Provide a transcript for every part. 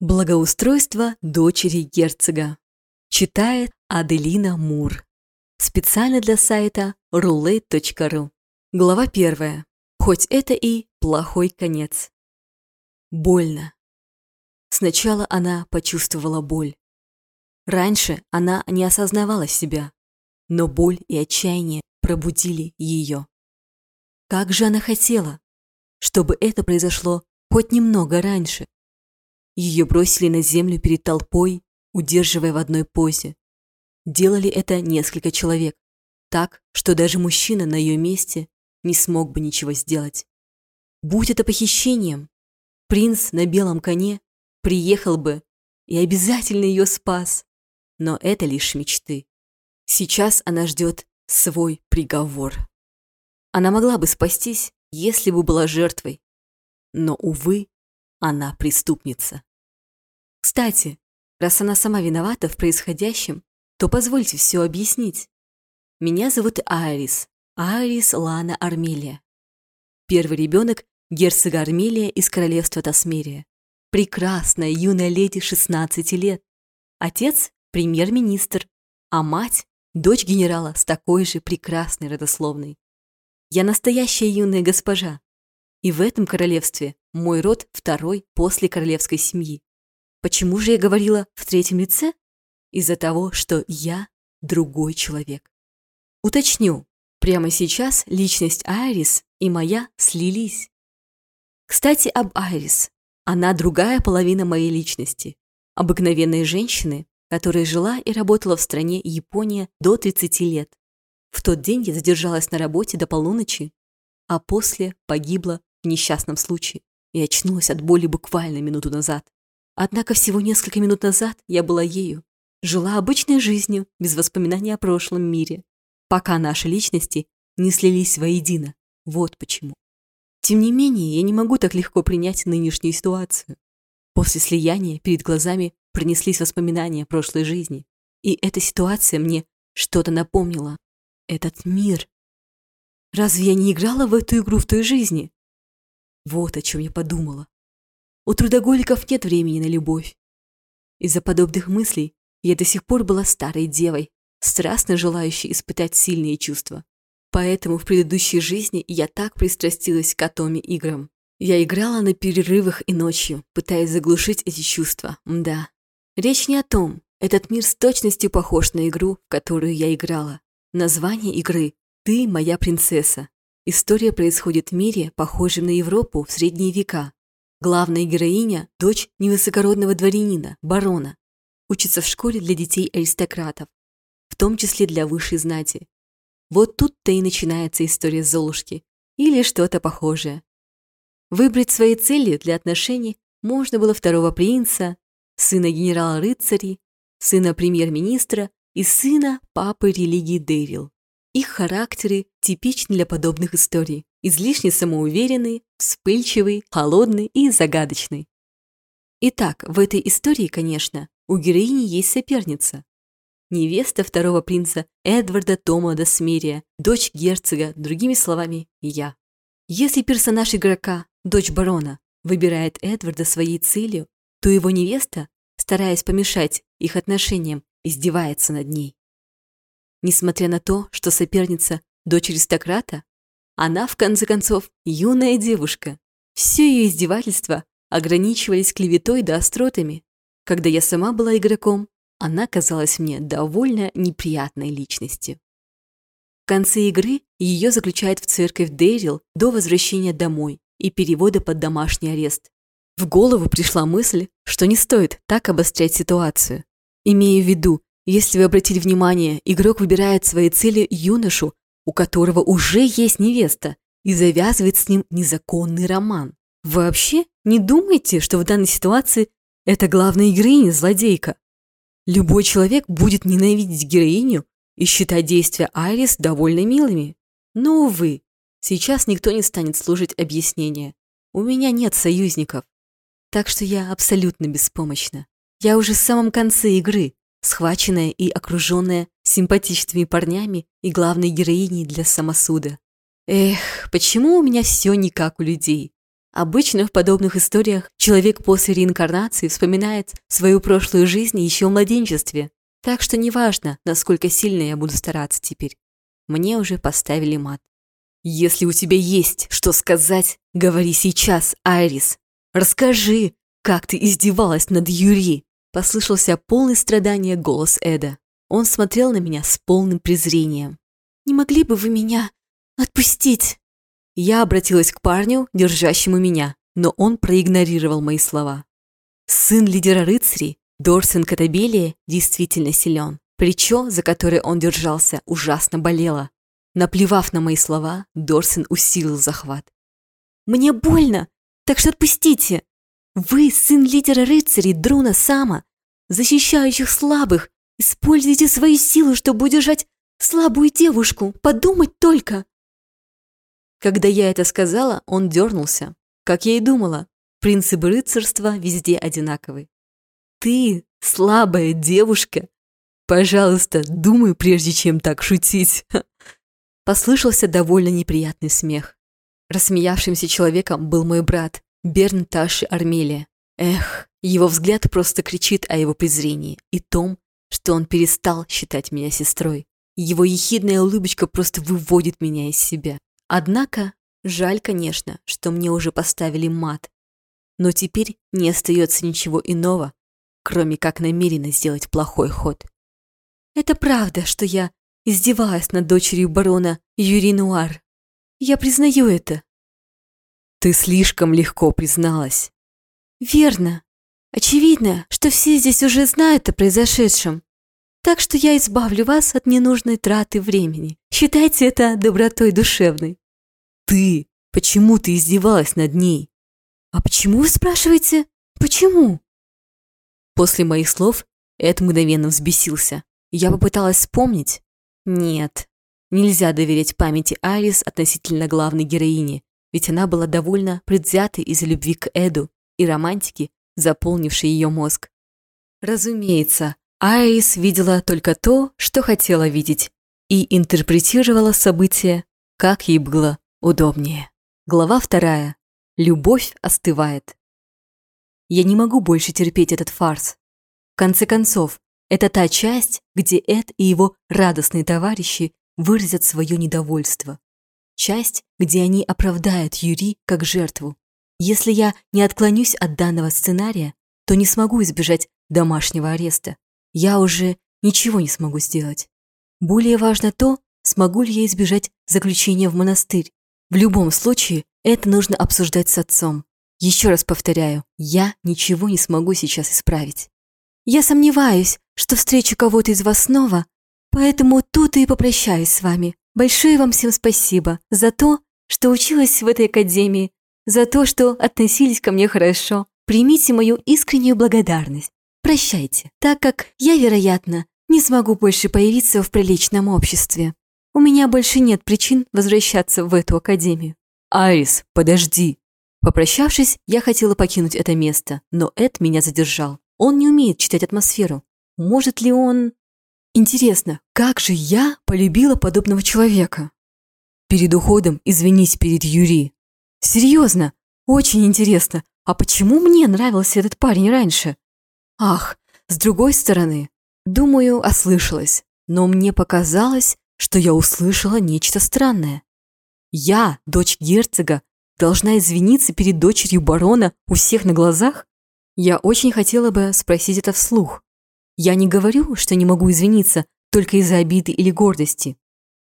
Благоустройство дочери герцога. Читает Аделина Мур. Специально для сайта roulette.ru. Глава первая. Хоть это и плохой конец. Больно. Сначала она почувствовала боль. Раньше она не осознавала себя, но боль и отчаяние пробудили ее. Как же она хотела, чтобы это произошло хоть немного раньше. Ее бросили на землю перед толпой, удерживая в одной позе. Делали это несколько человек, так, что даже мужчина на ее месте не смог бы ничего сделать. Будь это похищением, принц на белом коне приехал бы и обязательно ее спас. Но это лишь мечты. Сейчас она ждет свой приговор. Она могла бы спастись, если бы была жертвой. Но, увы, она преступница. Кстати, раз она сама виновата в происходящем, то позвольте все объяснить. Меня зовут Айрис, Айрис Лана Армелия. Первый ребенок герцога Армелия из королевства Тасмерия. Прекрасная юная леди 16 лет. Отец – премьер-министр, а мать – дочь генерала с такой же прекрасной родословной. Я настоящая юная госпожа. И в этом королевстве мой род второй после королевской семьи. Почему же я говорила в третьем лице? Из-за того, что я другой человек. Уточню, прямо сейчас личность Айрис и моя слились. Кстати, об Айрис. Она другая половина моей личности. Обыкновенной женщины, которая жила и работала в стране Япония до 30 лет. В тот день я задержалась на работе до полуночи, а после погибла в несчастном случае и очнулась от боли буквально минуту назад. Однако всего несколько минут назад я была ею, жила обычной жизнью, без воспоминаний о прошлом мире, пока наши личности не слились воедино. Вот почему. Тем не менее, я не могу так легко принять нынешнюю ситуацию. После слияния перед глазами пронеслись воспоминания прошлой жизни, и эта ситуация мне что-то напомнила. Этот мир. Разве я не играла в эту игру в той жизни? Вот о чем я подумала. У трудоголиков нет времени на любовь. Из-за подобных мыслей я до сих пор была старой девой, страстно желающей испытать сильные чувства. Поэтому в предыдущей жизни я так пристрастилась к атоме играм. Я играла на перерывах и ночью, пытаясь заглушить эти чувства, да. Речь не о том, этот мир с точностью похож на игру, в которую я играла. Название игры «Ты моя принцесса». История происходит в мире, похожем на Европу в средние века, Главная героиня – дочь невысокородного дворянина, барона. Учится в школе для детей аристократов, в том числе для высшей знати. Вот тут-то и начинается история Золушки или что-то похожее. Выбрать свои цели для отношений можно было второго принца, сына генерала-рыцарей, сына премьер-министра и сына папы религии Дэрил. Их характеры типичны для подобных историй излишне самоуверенный, вспыльчивый, холодный и загадочный. Итак, в этой истории, конечно, у героини есть соперница. Невеста второго принца Эдварда Тома Досмерия, дочь герцога, другими словами, я. Если персонаж игрока, дочь барона, выбирает Эдварда своей целью, то его невеста, стараясь помешать их отношениям, издевается над ней. Несмотря на то, что соперница – дочь аристократа, она, в конце концов, юная девушка. Все ее издевательства ограничивались клеветой да остротами. Когда я сама была игроком, она казалась мне довольно неприятной личностью. В конце игры ее заключают в церковь Дэрил до возвращения домой и перевода под домашний арест. В голову пришла мысль, что не стоит так обострять ситуацию. Имея в виду, если вы обратили внимание, игрок выбирает своей целью юношу, у которого уже есть невеста, и завязывает с ним незаконный роман. Вообще не думайте, что в данной ситуации это главная героиня злодейка. Любой человек будет ненавидеть героиню и считать действия Айрис довольно милыми. Но, увы, сейчас никто не станет служить объяснения. У меня нет союзников. Так что я абсолютно беспомощна. Я уже в самом конце игры, схваченная и окруженная симпатичными парнями и главной героиней для самосуда. Эх, почему у меня все не как у людей? Обычно в подобных историях человек после реинкарнации вспоминает свою прошлую жизнь еще в младенчестве. Так что неважно, насколько сильно я буду стараться теперь. Мне уже поставили мат. Если у тебя есть что сказать, говори сейчас, Айрис. Расскажи, как ты издевалась над Юри. Послышался полный страдания голос Эда. Он смотрел на меня с полным презрением. «Не могли бы вы меня отпустить?» Я обратилась к парню, держащему меня, но он проигнорировал мои слова. Сын лидера рыцарей, Дорсен Катабелия, действительно силен. Плечо, за которое он держался, ужасно болело. Наплевав на мои слова, Дорсен усилил захват. «Мне больно, так что отпустите! Вы сын лидера рыцарей Друна Сама, защищающих слабых. Используйте свои силы, чтобы удержать слабую девушку. Подумать только!» Когда я это сказала, он дернулся. Как я и думала, принципы рыцарства везде одинаковы. «Ты слабая девушка? Пожалуйста, думай, прежде чем так шутить!» Послышался довольно неприятный смех. Рассмеявшимся человеком был мой брат, Берн Таши Армелия. Эх, его взгляд просто кричит о его презрении и том, что он перестал считать меня сестрой. Его ехидная улыбочка просто выводит меня из себя. Однако, жаль, конечно, что мне уже поставили мат. Но теперь не остается ничего иного, кроме как намеренно сделать плохой ход. Это правда, что я издевалась над дочерью барона Юри Нуар. Я признаю это. Ты слишком легко призналась. Верно. Очевидно, что все здесь уже знают о произошедшем. Так что я избавлю вас от ненужной траты времени. Считайте это добротой душевной. Ты! Почему ты издевалась над ней? А почему вы спрашиваете? Почему? После моих слов Эд мгновенно взбесился. Я попыталась вспомнить, нет, нельзя доверять памяти Айрис относительно главной героини, ведь она была довольно предвзятой из-за любви к Эду и романтики, заполнившей ее мозг. Разумеется, Айрис видела только то, что хотела видеть, и интерпретировала события, как ей было удобнее. Глава вторая. Любовь остывает. Я не могу больше терпеть этот фарс. В конце концов, это та часть, где Эд и его радостные товарищи выразят свое недовольство. Часть, где они оправдают Юри как жертву. Если я не отклонюсь от данного сценария, то не смогу избежать домашнего ареста. Я уже ничего не смогу сделать. Более важно то, смогу ли я избежать заключения в монастырь. В любом случае, это нужно обсуждать с отцом. Еще раз повторяю, я ничего не смогу сейчас исправить. Я сомневаюсь, что встречу кого-то из вас снова, поэтому тут и попрощаюсь с вами. Большое вам всем спасибо за то, что училась в этой академии, за то, что относились ко мне хорошо. Примите мою искреннюю благодарность. Прощайте, так как я, вероятно, не смогу больше появиться в приличном обществе. У меня больше нет причин возвращаться в эту академию. Айрис, подожди. Попрощавшись, я хотела покинуть это место, но Эд меня задержал. Он не умеет читать атмосферу. Может ли он... Интересно, как же я полюбила подобного человека? Перед уходом извинись перед Юри. Серьезно, очень интересно. А почему мне нравился этот парень раньше? Ах, с другой стороны, думаю, ослышалась. Но мне показалось, что я услышала нечто странное. Я, дочь герцога, должна извиниться перед дочерью барона у всех на глазах? Я очень хотела бы спросить это вслух. Я не говорю, что не могу извиниться только из-за обиды или гордости.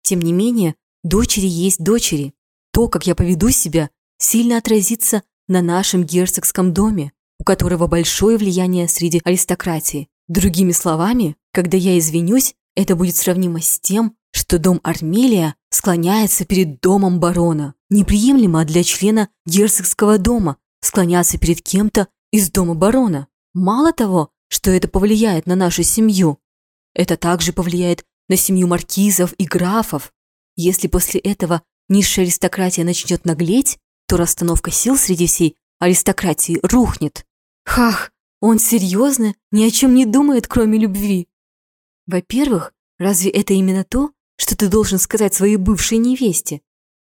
Тем не менее, дочери есть дочери. То, как я поведу себя, сильно отразится на нашем герцогском доме, у которого большое влияние среди аристократии. Другими словами, когда я извинюсь, это будет сравнимо с тем, что дом Армелия склоняется перед домом барона. Неприемлемо для члена герцогского дома склоняться перед кем-то, из дома барона. Мало того, что это повлияет на нашу семью, это также повлияет на семью маркизов и графов. Если после этого низшая аристократия начнет наглеть, то расстановка сил среди всей аристократии рухнет. Хах, он серьезно ни о чем не думает, кроме любви. Во-первых, разве это именно то, что ты должен сказать своей бывшей невесте?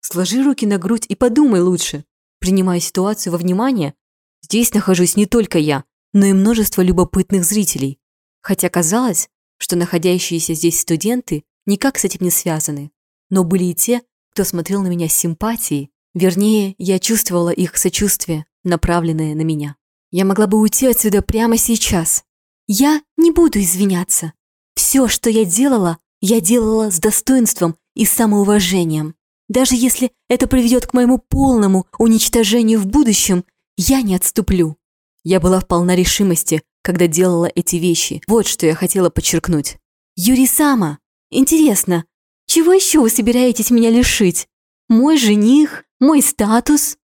Сложи руки на грудь и подумай лучше. принимая ситуацию во внимание, здесь нахожусь не только я, но и множество любопытных зрителей. Хотя казалось, что находящиеся здесь студенты никак с этим не связаны. Но были и те, кто смотрел на меня с симпатией, вернее, я чувствовала их сочувствие, направленное на меня. Я могла бы уйти отсюда прямо сейчас. Я не буду извиняться. Все, что я делала, я делала с достоинством и самоуважением. Даже если это приведет к моему полному уничтожению в будущем, я не отступлю. Я была в полна решимости, когда делала эти вещи. Вот что я хотела подчеркнуть. Юрий Сама, интересно, чего еще вы собираетесь меня лишить? Мой жених? Мой статус?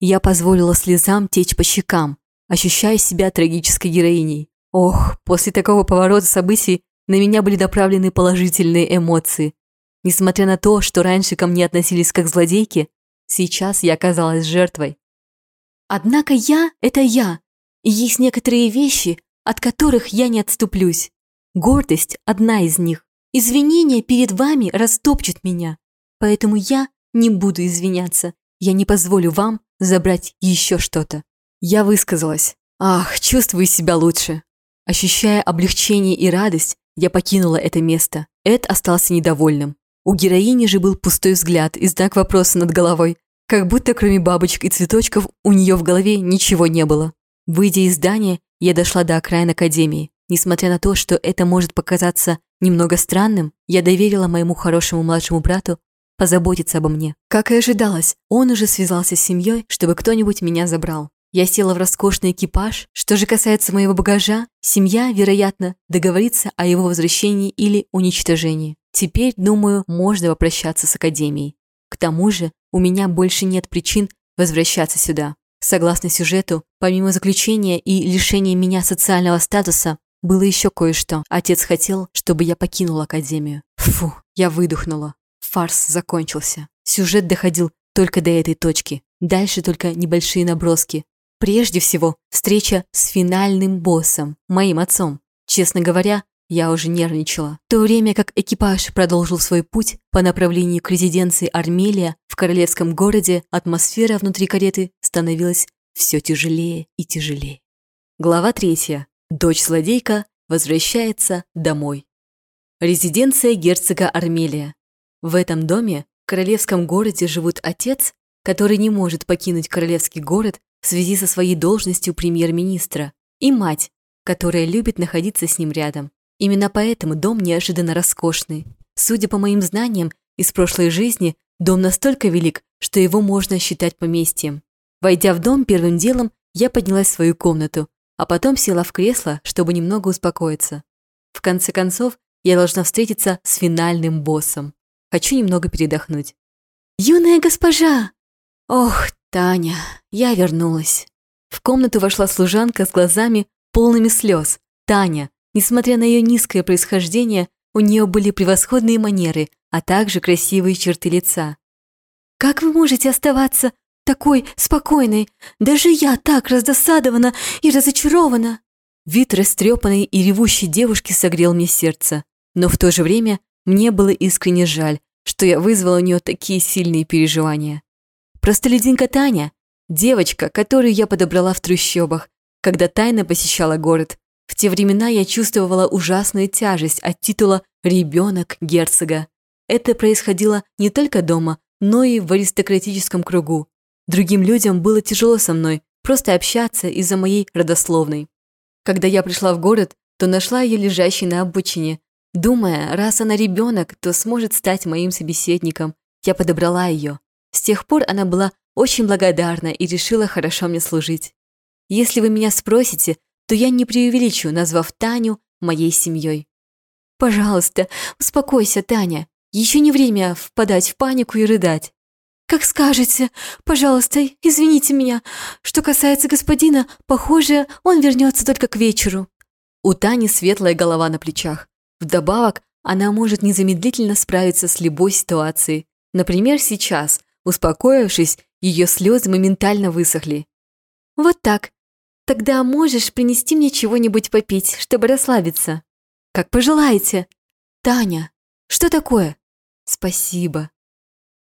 Я позволила слезам течь по щекам, ощущая себя трагической героиней. Ох, после такого поворота событий на меня были направлены положительные эмоции. Несмотря на то, что раньше ко мне относились как злодейки, сейчас я оказалась жертвой. Однако я – это я, и есть некоторые вещи, от которых я не отступлюсь. Гордость – одна из них. Извинения перед вами растопчут меня, поэтому я не буду извиняться. Я не позволю вам забрать еще что-то. Я высказалась. Ах, чувствую себя лучше. Ощущая облегчение и радость, я покинула это место. Эд остался недовольным. У героини же был пустой взгляд и знак вопроса над головой. Как будто кроме бабочек и цветочков у нее в голове ничего не было. Выйдя из здания, я дошла до окраин Академии. Несмотря на то, что это может показаться немного странным, я доверила моему хорошему младшему брату позаботиться обо мне. Как и ожидалось, он уже связался с семьей, чтобы кто-нибудь меня забрал. Я села в роскошный экипаж. Что же касается моего багажа, семья, вероятно, договорится о его возвращении или уничтожении. Теперь, думаю, можно попрощаться с Академией. К тому же, у меня больше нет причин возвращаться сюда. Согласно сюжету, помимо заключения и лишения меня социального статуса, было еще кое-что. Отец хотел, чтобы я покинула Академию. Фу, я выдохнула. Фарс закончился. Сюжет доходил только до этой точки. Дальше только небольшие наброски, Прежде всего, встреча с финальным боссом, моим отцом. Честно говоря, я уже нервничала. В то время как экипаж продолжил свой путь по направлению к резиденции Армелия в королевском городе, атмосфера внутри кареты становилась все тяжелее и тяжелее. Глава третья. Дочь-злодейка возвращается домой. Резиденция герцога Армелия. В этом доме, в королевском городе, живут отец, который не может покинуть королевский город в связи со своей должностью премьер-министра, и мать, которая любит находиться с ним рядом. Именно поэтому дом неожиданно роскошный. Судя по моим знаниям из прошлой жизни, дом настолько велик, что его можно считать поместьем. Войдя в дом, первым делом я поднялась в свою комнату, а потом села в кресло, чтобы немного успокоиться. В конце концов, я должна встретиться с финальным боссом. Хочу немного передохнуть. «Юная госпожа!» «Ох, Таня, я вернулась. В комнату вошла служанка с глазами полными слез. Таня, несмотря на ее низкое происхождение, у нее были превосходные манеры, а также красивые черты лица. «Как вы можете оставаться такой спокойной? Даже я так раздосадована и разочарована!» Вид растрепанной и ревущей девушки согрел мне сердце, но в то же время мне было искренне жаль, что я вызвала у нее такие сильные переживания. Простолюдинка Таня, девочка, которую я подобрала в трущобах, когда тайно посещала город. В те времена я чувствовала ужасную тяжесть от титула «ребенок герцога». Это происходило не только дома, но и в аристократическом кругу. Другим людям было тяжело со мной, просто общаться из-за моей родословной. Когда я пришла в город, то нашла ее лежащей на обочине. Думая, раз она ребенок, то сможет стать моим собеседником. Я подобрала ее. С тех пор она была очень благодарна и решила хорошо мне служить. Если вы меня спросите, то я не преувеличу, назвав Таню моей семьей. Пожалуйста, успокойся, Таня. Еще не время впадать в панику и рыдать. Как скажете. Пожалуйста, извините меня. Что касается господина, похоже, он вернется только к вечеру. У Тани светлая голова на плечах. Вдобавок, она может незамедлительно справиться с любой ситуацией. Например, сейчас, Успокоившись, ее слезы моментально высохли. «Вот так. Тогда можешь принести мне чего-нибудь попить, чтобы расслабиться?» «Как пожелаете». «Таня, что такое?» «Спасибо».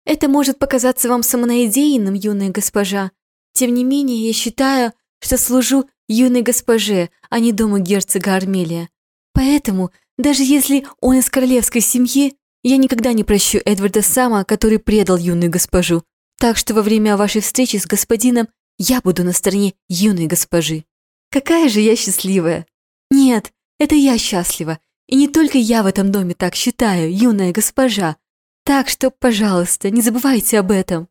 «Это может показаться вам самонадеянным, юная госпожа, Тем не менее, я считаю, что служу юной госпоже, а не дому герцога Армелия. Поэтому, даже если он из королевской семьи, я никогда не прощу Эдварда Сама, который предал юную госпожу. Так что во время вашей встречи с господином я буду на стороне юной госпожи. Какая же я счастливая! Нет, это я счастлива. И не только я в этом доме так считаю, юная госпожа. Так что, пожалуйста, не забывайте об этом.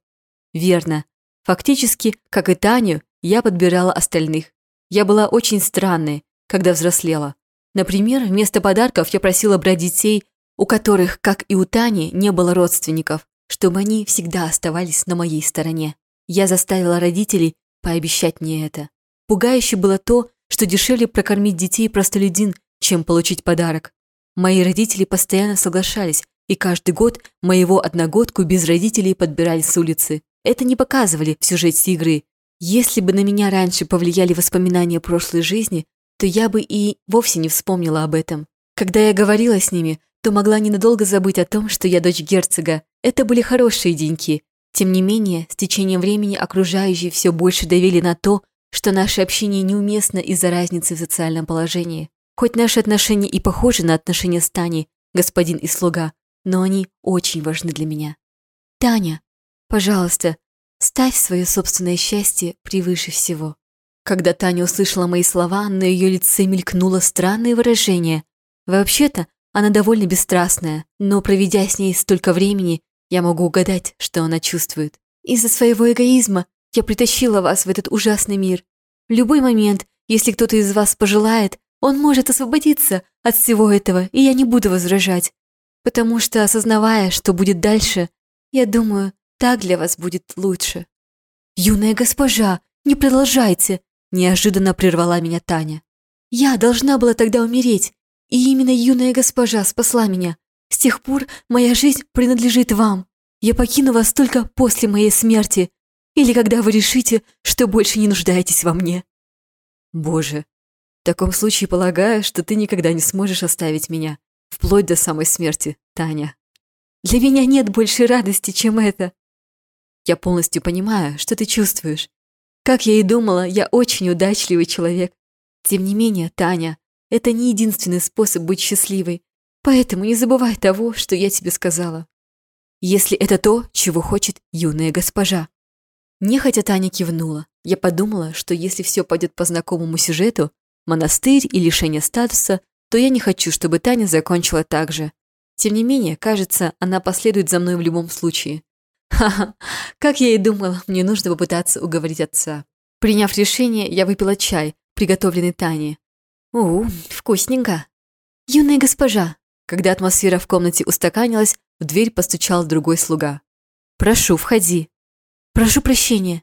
Верно. Фактически, как и Таню, я подбирала остальных. Я была очень странной, когда взрослела. Например, вместо подарков я просила брать детей, у которых, как и у Тани, не было родственников, чтобы они всегда оставались на моей стороне. Я заставила родителей пообещать мне это. Пугающе было то, что дешевле прокормить детей простолюдин, чем получить подарок. Мои родители постоянно соглашались, и каждый год моего одногодку без родителей подбирали с улицы. Это не показывали в сюжете игры. Если бы на меня раньше повлияли воспоминания прошлой жизни, то я бы и вовсе не вспомнила об этом. Когда я говорила с ними, то могла ненадолго забыть о том, что я дочь герцога. Это были хорошие деньки. Тем не менее, с течением времени окружающие все больше давили на то, что наше общение неуместно из-за разницы в социальном положении. Хоть наши отношения и похожи на отношения с Таней, господин и слуга, но они очень важны для меня. Таня, пожалуйста, ставь свое собственное счастье превыше всего. Когда Таня услышала мои слова, на ее лице мелькнуло странное выражение. Вообще-то, она довольно бесстрастная, но проведя с ней столько времени, я могу угадать, что она чувствует. Из-за своего эгоизма я притащила вас в этот ужасный мир. В любой момент, если кто-то из вас пожелает, он может освободиться от всего этого, и я не буду возражать. Потому что, осознавая, что будет дальше, я думаю, так для вас будет лучше. «Юная госпожа, не продолжайте!» – неожиданно прервала меня Таня. «Я должна была тогда умереть, и именно юная госпожа спасла меня. С тех пор моя жизнь принадлежит вам. Я покину вас только после моей смерти, или когда вы решите, что больше не нуждаетесь во мне». «Боже, в таком случае полагаю, что ты никогда не сможешь оставить меня, вплоть до самой смерти, Таня. Для меня нет большей радости, чем это. Я полностью понимаю, что ты чувствуешь. Как я и думала, я очень удачливый человек. Тем не менее, Таня, это не единственный способ быть счастливой, поэтому не забывай того, что я тебе сказала. Если это то, чего хочет юная госпожа. Нехотя Таня кивнула. Я подумала, что если все пойдет по знакомому сюжету, монастырь и лишение статуса, то я не хочу, чтобы Таня закончила так же. Тем не менее, кажется, она последует за мной в любом случае. Ха-ха, как я и думала, мне нужно попытаться уговорить отца. Приняв решение, я выпила чай, приготовленный Таней. У, вкусненько. Юная госпожа. Когда атмосфера в комнате устаканилась, в дверь постучал другой слуга. «Прошу, входи». «Прошу прощения».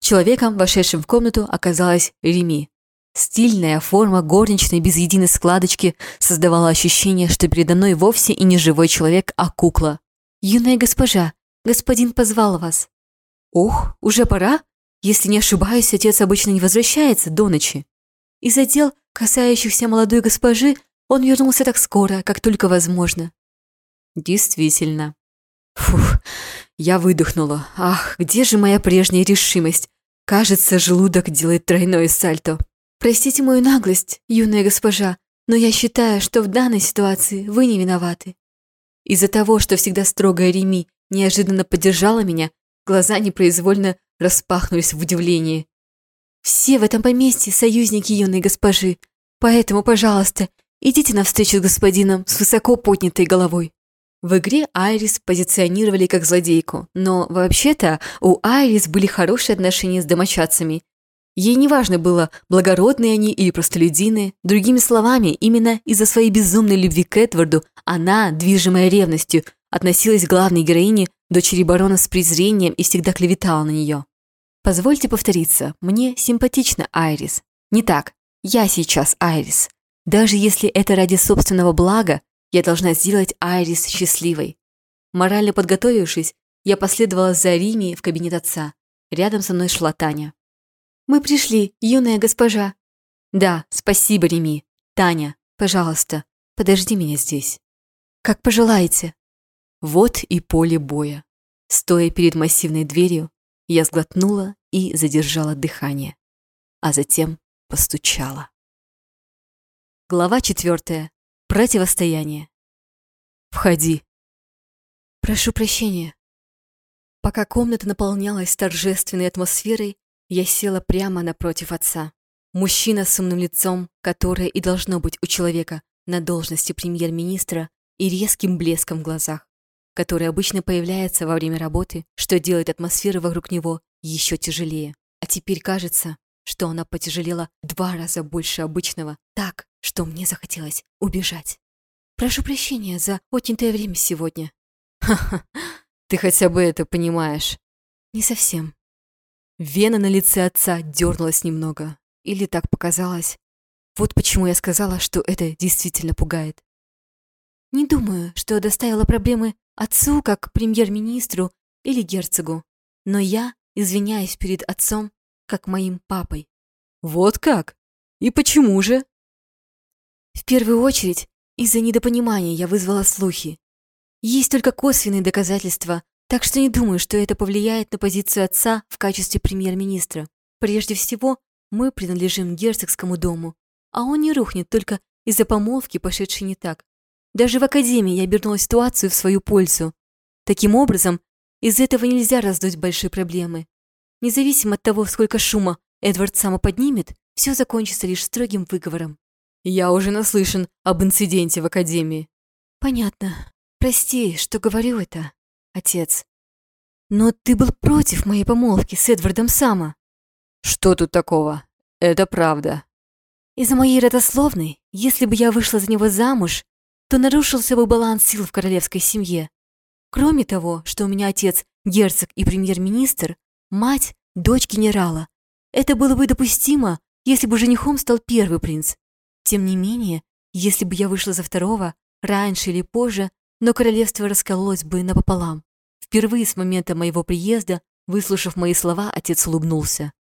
Человеком, вошедшим в комнату, оказалась Реми. Стильная форма горничной без единой складочки создавала ощущение, что передо мной вовсе и не живой человек, а кукла. «Юная госпожа, господин позвал вас». «Ох, уже пора? Если не ошибаюсь, отец обычно не возвращается до ночи». Из отдел, касающихся молодой госпожи, он вернулся так скоро, как только возможно. Действительно. Фух, я выдохнула. Ах, где же моя прежняя решимость? Кажется, желудок делает тройное сальто. Простите мою наглость, юная госпожа, но я считаю, что в данной ситуации вы не виноваты. Из-за того, что всегда строгая Реми неожиданно поддержала меня, глаза непроизвольно распахнулись в удивлении. Все в этом поместье союзники юной госпожи, поэтому, пожалуйста, идите навстречу с господином с высоко поднятой головой. В игре Айрис позиционировали как злодейку, но вообще-то у Айрис были хорошие отношения с домочадцами, Ей не важно было, благородные они или простолюдины. Другими словами, именно из-за своей безумной любви к Эдварду она, движимая ревностью, относилась к главной героине, дочери барона с презрением и всегда клеветала на нее. Позвольте повториться, мне симпатична Айрис. Не так, я сейчас Айрис. Даже если это ради собственного блага, я должна сделать Айрис счастливой. Морально подготовившись, я последовала за Рими в кабинет отца. Рядом со мной шла Таня. «Мы пришли, юная госпожа». «Да, спасибо, Реми. Таня, пожалуйста, подожди меня здесь». «Как пожелаете». Вот и поле боя. Стоя перед массивной дверью, Я сглотнула и задержала дыхание, а затем постучала. Глава четвертая. Противостояние. «Входи». «Прошу прощения». Пока комната наполнялась торжественной атмосферой, я села прямо напротив отца. Мужчина с умным лицом, которое и должно быть у человека на должности премьер-министра, и резким блеском в глазах, который обычно появляется во время работы, что делает атмосферу вокруг него еще тяжелее. А теперь кажется, что она потяжелела два раза больше обычного, так, что мне захотелось убежать. Прошу прощения за отнятое время сегодня. Ха-ха, ты хотя бы это понимаешь. Не совсем. Вена на лице отца дернулась немного. Или так показалось. Вот почему я сказала, что это действительно пугает. Не думаю, что доставила проблемы отцу как премьер-министру или герцогу, но я извиняюсь перед отцом как моим папой. Вот как? И почему же? В первую очередь, из-за недопонимания я вызвала слухи. Есть только косвенные доказательства, так что не думаю, что это повлияет на позицию отца в качестве премьер-министра. Прежде всего, мы принадлежим герцогскому дому, а он не рухнет только из-за помолвки, пошедшей не так. Даже в академии я обернула ситуацию в свою пользу. Таким образом, из этого нельзя раздуть большие проблемы. Независимо от того, сколько шума Эдвард само поднимет, все закончится лишь строгим выговором. Я уже наслышан об инциденте в академии. Понятно. Прости, что говорю это, отец. Но ты был против моей помолвки с Эдвардом Сама. Что тут такого? Это правда. Из-за моей родословной, если бы я вышла за него замуж, то нарушился бы баланс сил в королевской семье. Кроме того, что у меня отец герцог и премьер-министр, Мать – дочь генерала. Это было бы допустимо, если бы женихом стал первый принц. Тем не менее, если бы я вышла за второго, раньше или позже, но королевство раскололось бы напополам. Впервые с момента моего приезда, выслушав мои слова, отец улыбнулся.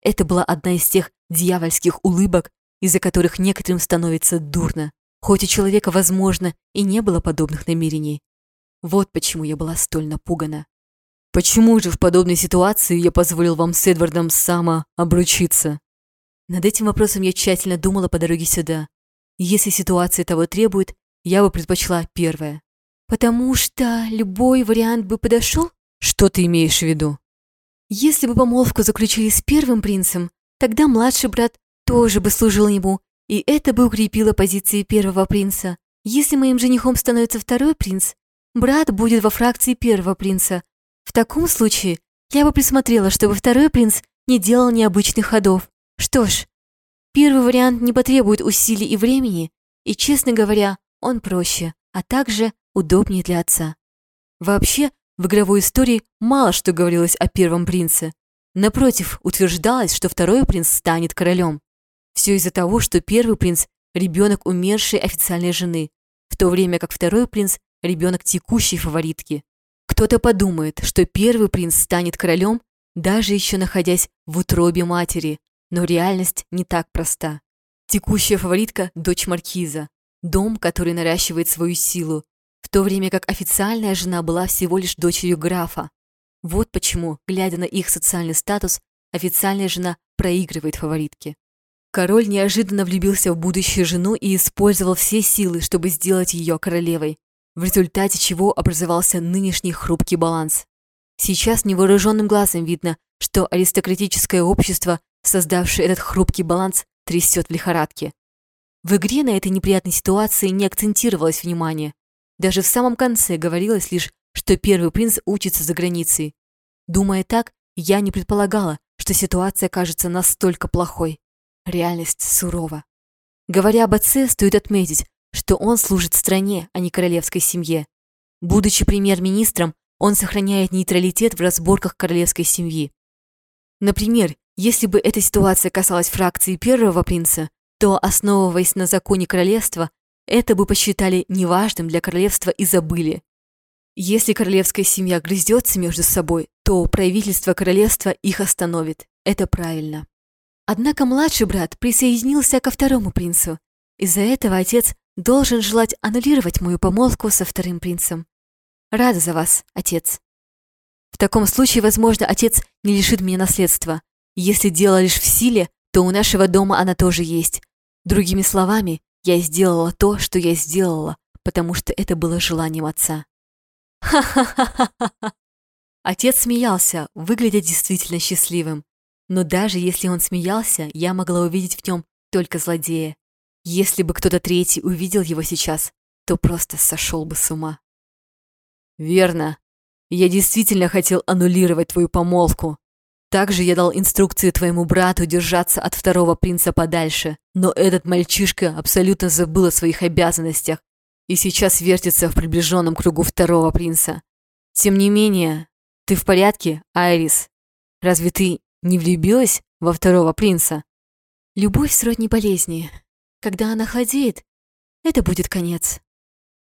Это была одна из тех дьявольских улыбок, из-за которых некоторым становится дурно, хоть у человека, возможно, и не было подобных намерений. Вот почему я была столь напугана. Почему же в подобной ситуации я позволил вам с Эдвардом Сама обручиться? Над этим вопросом я тщательно думала по дороге сюда. Если ситуация того требует, я бы предпочла первое. Потому что любой вариант бы подошел? Что ты имеешь в виду? Если бы помолвку заключили с первым принцем, тогда младший брат тоже бы служил ему, и это бы укрепило позиции первого принца. Если моим женихом становится второй принц, брат будет во фракции первого принца, в таком случае я бы присмотрела, чтобы второй принц не делал необычных ходов. Что ж, первый вариант не потребует усилий и времени, и, честно говоря, он проще, а также удобнее для отца. Вообще, в игровой истории мало что говорилось о первом принце. Напротив, утверждалось, что второй принц станет королем. Все из-за того, что первый принц – ребенок умершей официальной жены, в то время как второй принц – ребенок текущей фаворитки. Кто-то подумает, что первый принц станет королем, даже еще находясь в утробе матери, но реальность не так проста. Текущая фаворитка – дочь маркиза, дом, который наращивает свою силу, в то время как официальная жена была всего лишь дочерью графа. Вот почему, глядя на их социальный статус, официальная жена проигрывает фаворитке. Король неожиданно влюбился в будущую жену и использовал все силы, чтобы сделать ее королевой в результате чего образовался нынешний хрупкий баланс. Сейчас невооруженным глазом видно, что аристократическое общество, создавшее этот хрупкий баланс, трясет в лихорадке. В игре на этой неприятной ситуации не акцентировалось внимание. Даже в самом конце говорилось лишь, что первый принц учится за границей. Думая так, я не предполагала, что ситуация кажется настолько плохой. Реальность сурова. Говоря об отце, стоит отметить, что он служит стране, а не королевской семье. Будучи премьер-министром, он сохраняет нейтралитет в разборках королевской семьи. Например, если бы эта ситуация касалась фракции первого принца, то, основываясь на законе королевства, это бы посчитали неважным для королевства и забыли. Если королевская семья грызется между собой, то правительство королевства их остановит. Это правильно. Однако младший брат присоединился ко второму принцу. Из-за этого отец должен желать аннулировать мою помолвку со вторым принцем. Рада за вас, отец. В таком случае, возможно, отец не лишит меня наследства. Если дело лишь в силе, то у нашего дома она тоже есть. Другими словами, я сделала то, что я сделала, потому что это было желанием отца. Ха-ха-ха-ха-ха! Отец смеялся, выглядя действительно счастливым. Но даже если он смеялся, я могла увидеть в нем только злодея. Если бы кто-то третий увидел его сейчас, то просто сошел бы с ума. «Верно. Я действительно хотел аннулировать твою помолвку. Также я дал инструкции твоему брату держаться от второго принца подальше, но этот мальчишка абсолютно забыл о своих обязанностях и сейчас вертится в приближенном кругу второго принца. Тем не менее, ты в порядке, Айрис? Разве ты не влюбилась во второго принца? Любовь сродни болезни. Когда она хладеет, это будет конец.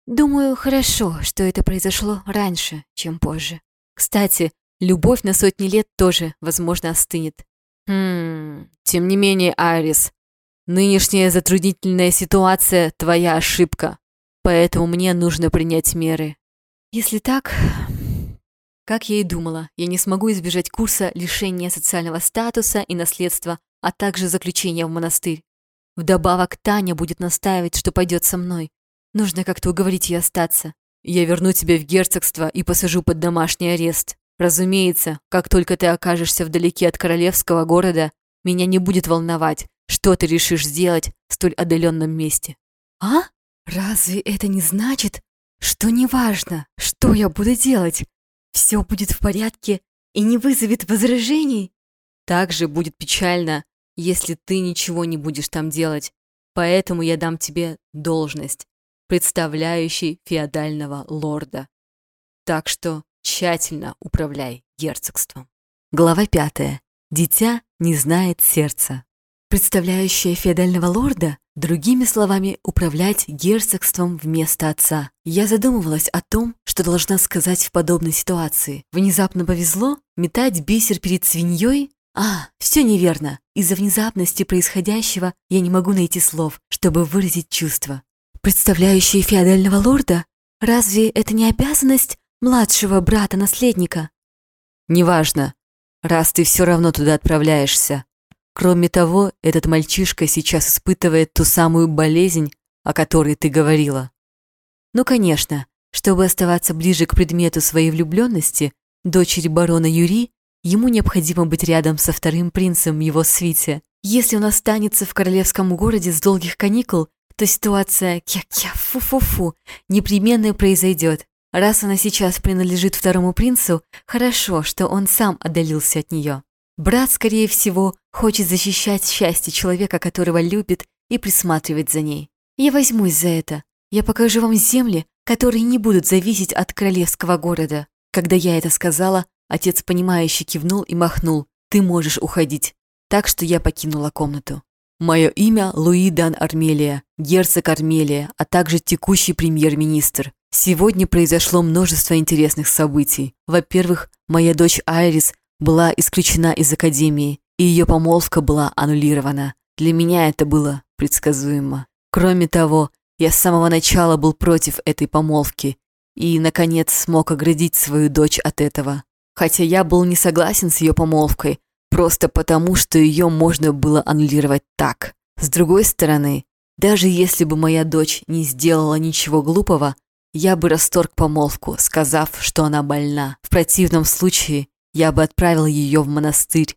Думаю, хорошо, что это произошло раньше, чем позже. Кстати, любовь на сотни лет тоже, возможно, остынет. Хм, тем не менее, Айрис, нынешняя затруднительная ситуация – твоя ошибка, поэтому мне нужно принять меры. Если так, как я и думала, я не смогу избежать курса лишения социального статуса и наследства, а также заключения в монастырь. Вдобавок Таня будет настаивать, что пойдет со мной. Нужно как-то уговорить ее остаться. Я верну тебя в герцогство и посажу под домашний арест. Разумеется, как только ты окажешься вдалеке от королевского города, меня не будет волновать, что ты решишь сделать в столь отдаленном месте. А? Разве это не значит, что неважно, что я буду делать? Все будет в порядке и не вызовет возражений? Также будет печально, если ты ничего не будешь там делать. Поэтому я дам тебе должность, представляющий феодального лорда. Так что тщательно управляй герцогством. Глава пятая. Дитя не знает сердца. Представляющая феодального лорда, другими словами, управлять герцогством вместо отца. Я задумывалась о том, что должна сказать в подобной ситуации. Внезапно повезло метать бисер перед свиньей а, все неверно. Из-за внезапности происходящего я не могу найти слов, чтобы выразить чувства. Представляющие феодального лорда? Разве это не обязанность младшего брата-наследника? Неважно, раз ты все равно туда отправляешься. Кроме того, этот мальчишка сейчас испытывает ту самую болезнь, о которой ты говорила. Ну, конечно, чтобы оставаться ближе к предмету своей влюбленности, дочери барона Юри Ему необходимо быть рядом со вторым принцем его свите. Если он останется в королевском городе с долгих каникул, то ситуация кя-кя-фу-фу-фу непременно произойдет. Раз она сейчас принадлежит второму принцу, хорошо, что он сам отдалился от нее. Брат, скорее всего, хочет защищать счастье человека, которого любит, и присматривать за ней. Я возьмусь за это. Я покажу вам земли, которые не будут зависеть от королевского города. Когда я это сказала, Отец, понимающе кивнул и махнул. «Ты можешь уходить». Так что я покинула комнату. Мое имя Луи Дан Армелия, герцог Армелия, а также текущий премьер-министр. Сегодня произошло множество интересных событий. Во-первых, моя дочь Айрис была исключена из академии, и ее помолвка была аннулирована. Для меня это было предсказуемо. Кроме того, я с самого начала был против этой помолвки и, наконец, смог оградить свою дочь от этого хотя я был не согласен с ее помолвкой, просто потому, что ее можно было аннулировать так. С другой стороны, даже если бы моя дочь не сделала ничего глупого, я бы расторг помолвку, сказав, что она больна. В противном случае я бы отправил ее в монастырь,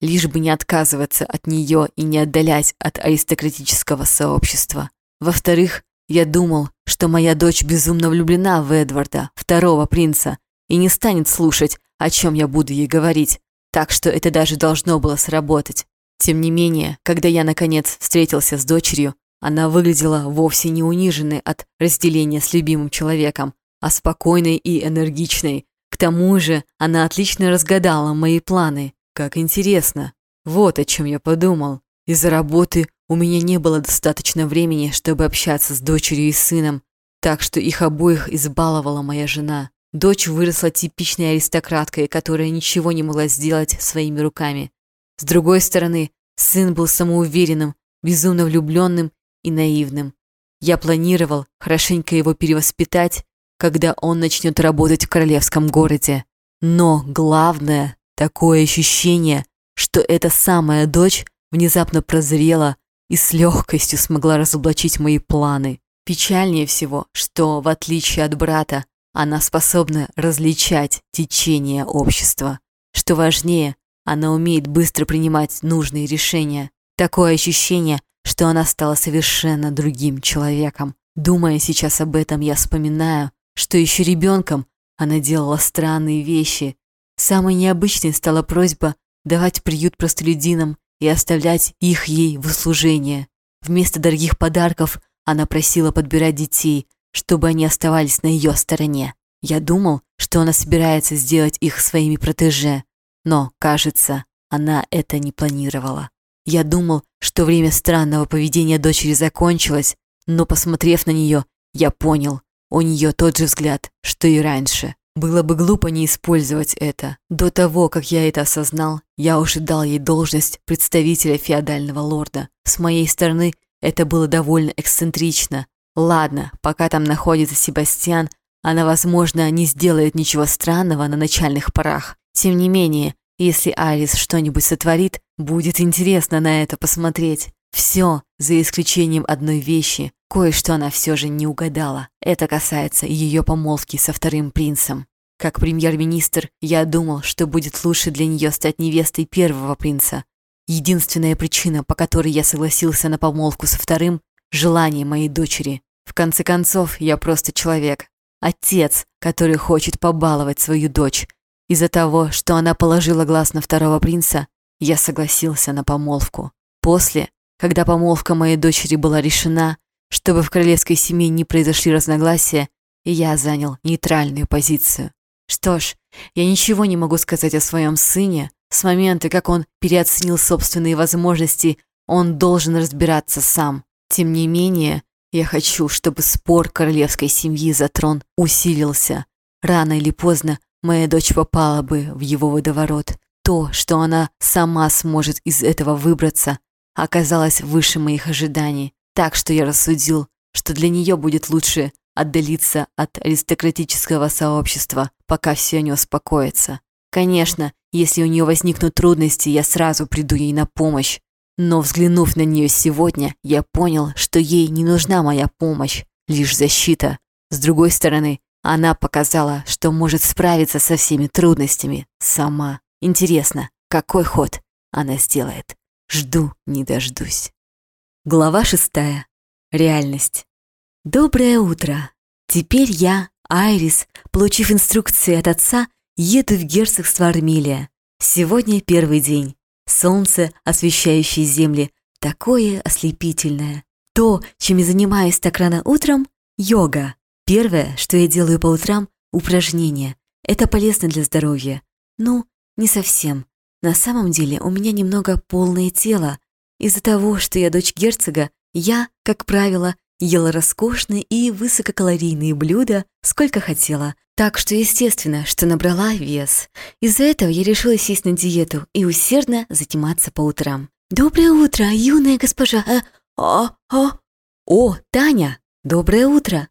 лишь бы не отказываться от нее и не отдалять от аристократического сообщества. Во-вторых, я думал, что моя дочь безумно влюблена в Эдварда, второго принца, и не станет слушать, о чем я буду ей говорить, так что это даже должно было сработать. Тем не менее, когда я, наконец, встретился с дочерью, она выглядела вовсе не униженной от разделения с любимым человеком, а спокойной и энергичной. К тому же она отлично разгадала мои планы. Как интересно. Вот о чем я подумал. Из-за работы у меня не было достаточно времени, чтобы общаться с дочерью и сыном, так что их обоих избаловала моя жена. Дочь выросла типичной аристократкой, которая ничего не могла сделать своими руками. С другой стороны, сын был самоуверенным, безумно влюбленным и наивным. Я планировал хорошенько его перевоспитать, когда он начнет работать в королевском городе. Но главное, такое ощущение, что эта самая дочь внезапно прозрела и с легкостью смогла разоблачить мои планы. Печальнее всего, что, в отличие от брата, она способна различать течение общества. Что важнее, она умеет быстро принимать нужные решения. Такое ощущение, что она стала совершенно другим человеком. Думая сейчас об этом, я вспоминаю, что еще ребенком она делала странные вещи. Самой необычной стала просьба давать приют простолюдинам и оставлять их ей в услужение. Вместо дорогих подарков она просила подбирать детей, чтобы они оставались на ее стороне. Я думал, что она собирается сделать их своими протеже, но, кажется, она это не планировала. Я думал, что время странного поведения дочери закончилось, но, посмотрев на нее, я понял, у нее тот же взгляд, что и раньше. Было бы глупо не использовать это. До того, как я это осознал, я уже дал ей должность представителя феодального лорда. С моей стороны, это было довольно эксцентрично. Ладно, пока там находится Себастьян, она, возможно, не сделает ничего странного на начальных порах. Тем не менее, если Арис что-нибудь сотворит, будет интересно на это посмотреть. Все, за исключением одной вещи. Кое-что она все же не угадала. Это касается ее помолвки со вторым принцем. Как премьер-министр, я думал, что будет лучше для нее стать невестой первого принца. Единственная причина, по которой я согласился на помолвку со вторым – желание моей дочери. В конце концов, я просто человек. Отец, который хочет побаловать свою дочь. Из-за того, что она положила глаз на второго принца, я согласился на помолвку. После когда помолвка моей дочери была решена, чтобы в королевской семье не произошли разногласия, я занял нейтральную позицию. Что ж, я ничего не могу сказать о своем сыне. С момента, как он переоценил собственные возможности, он должен разбираться сам. Тем не менее, я хочу, чтобы спор королевской семьи за трон усилился. Рано или поздно моя дочь попала бы в его водоворот. То, что она сама сможет из этого выбраться, оказалась выше моих ожиданий, так что я рассудил, что для нее будет лучше отдалиться от аристократического сообщества, пока все не успокоится. Конечно, если у нее возникнут трудности, я сразу приду ей на помощь. Но взглянув на нее сегодня, я понял, что ей не нужна моя помощь, лишь защита. С другой стороны, она показала, что может справиться со всеми трудностями сама. Интересно, какой ход она сделает? Жду не дождусь. Глава шестая. Реальность. Доброе утро. Теперь я, Айрис, получив инструкции от отца, еду в герцогство Армилия. Сегодня первый день. Солнце, освещающее земли, такое ослепительное. То, чем я занимаюсь так рано утром – йога. Первое, что я делаю по утрам – упражнения. Это полезно для здоровья. Ну, не совсем. На самом деле у меня немного полное тело. Из-за того, что я дочь герцога, я, как правило, ела роскошные и высококалорийные блюда, сколько хотела. Так что естественно, что набрала вес. Из-за этого я решила сесть на диету и усердно заниматься по утрам. «Доброе утро, юная госпожа! Э, а, О, Таня! Доброе утро!»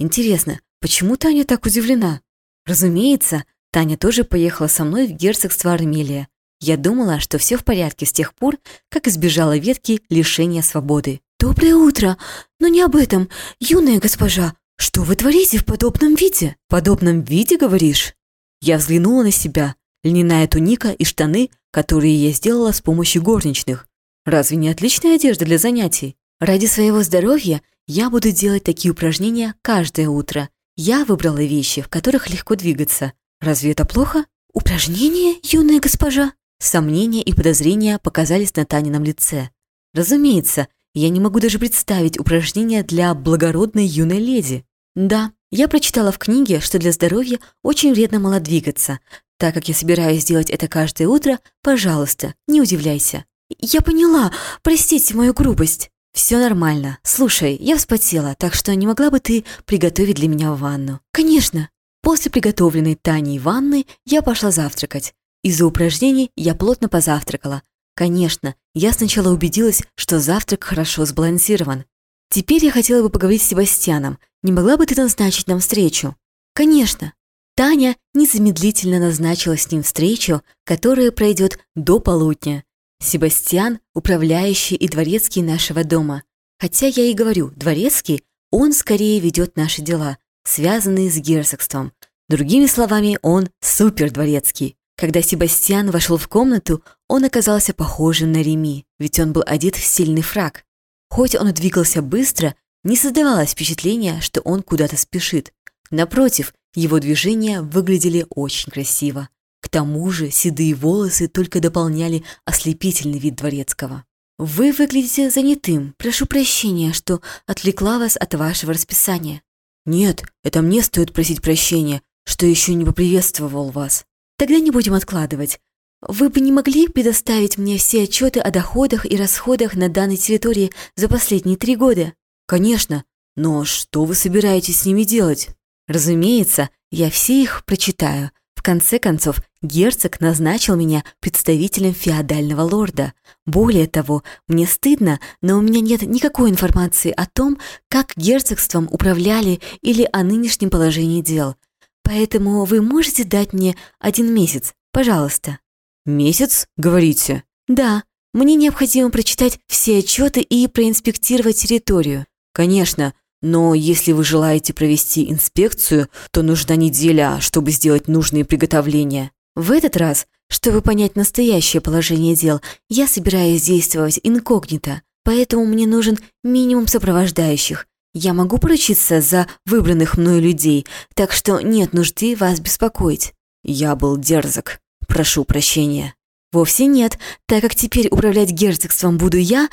Интересно, почему Таня так удивлена? Разумеется, Таня тоже поехала со мной в герцогство Армелия. Я думала, что все в порядке с тех пор, как избежала ветки лишения свободы. «Доброе утро! Но не об этом, юная госпожа! Что вы творите в подобном виде?» «В подобном виде, говоришь?» Я взглянула на себя. Льняная туника и штаны, которые я сделала с помощью горничных. Разве не отличная одежда для занятий? Ради своего здоровья я буду делать такие упражнения каждое утро. Я выбрала вещи, в которых легко двигаться. Разве это плохо? Упражнения, юная госпожа? Сомнения и подозрения показались на Танином лице. Разумеется, я не могу даже представить упражнения для благородной юной леди. Да, я прочитала в книге, что для здоровья очень вредно мало двигаться. Так как я собираюсь делать это каждое утро, пожалуйста, не удивляйся. Я поняла, простите мою грубость. Все нормально. Слушай, я вспотела, так что не могла бы ты приготовить для меня ванну? Конечно. После приготовленной Таней ванны я пошла завтракать. Из-за упражнений я плотно позавтракала. Конечно, я сначала убедилась, что завтрак хорошо сбалансирован. Теперь я хотела бы поговорить с Себастьяном. Не могла бы ты назначить нам встречу? Конечно. Таня незамедлительно назначила с ним встречу, которая пройдет до полудня. Себастьян – управляющий и дворецкий нашего дома. Хотя я и говорю «дворецкий», он скорее ведет наши дела, связанные с герцогством. Другими словами, он супердворецкий. Когда Себастьян вошел в комнату, он оказался похожим на Реми, ведь он был одет в сильный фраг. Хоть он двигался быстро, не создавалось впечатления, что он куда-то спешит. Напротив, его движения выглядели очень красиво. К тому же седые волосы только дополняли ослепительный вид дворецкого. «Вы выглядите занятым. Прошу прощения, что отвлекла вас от вашего расписания». «Нет, это мне стоит просить прощения, что еще не поприветствовал вас». «Тогда не будем откладывать. Вы бы не могли предоставить мне все отчеты о доходах и расходах на данной территории за последние три года?» «Конечно. Но что вы собираетесь с ними делать?» Разумеется, я все их прочитаю. В конце концов, герцог назначил меня представителем феодального лорда. Более того, мне стыдно, но у меня нет никакой информации о том, как герцогством управляли или о нынешнем положении дел. Поэтому вы можете дать мне один месяц, пожалуйста. Месяц, говорите? Да, мне необходимо прочитать все отчеты и проинспектировать территорию. Конечно, но если вы желаете провести инспекцию, то нужна неделя, чтобы сделать нужные приготовления. В этот раз, чтобы понять настоящее положение дел, я собираюсь действовать инкогнито, поэтому мне нужен минимум сопровождающих. Я могу поручиться за выбранных мною людей, так что нет нужды вас беспокоить. Я был дерзок. Прошу прощения. Вовсе нет, так как теперь управлять герцогством буду я,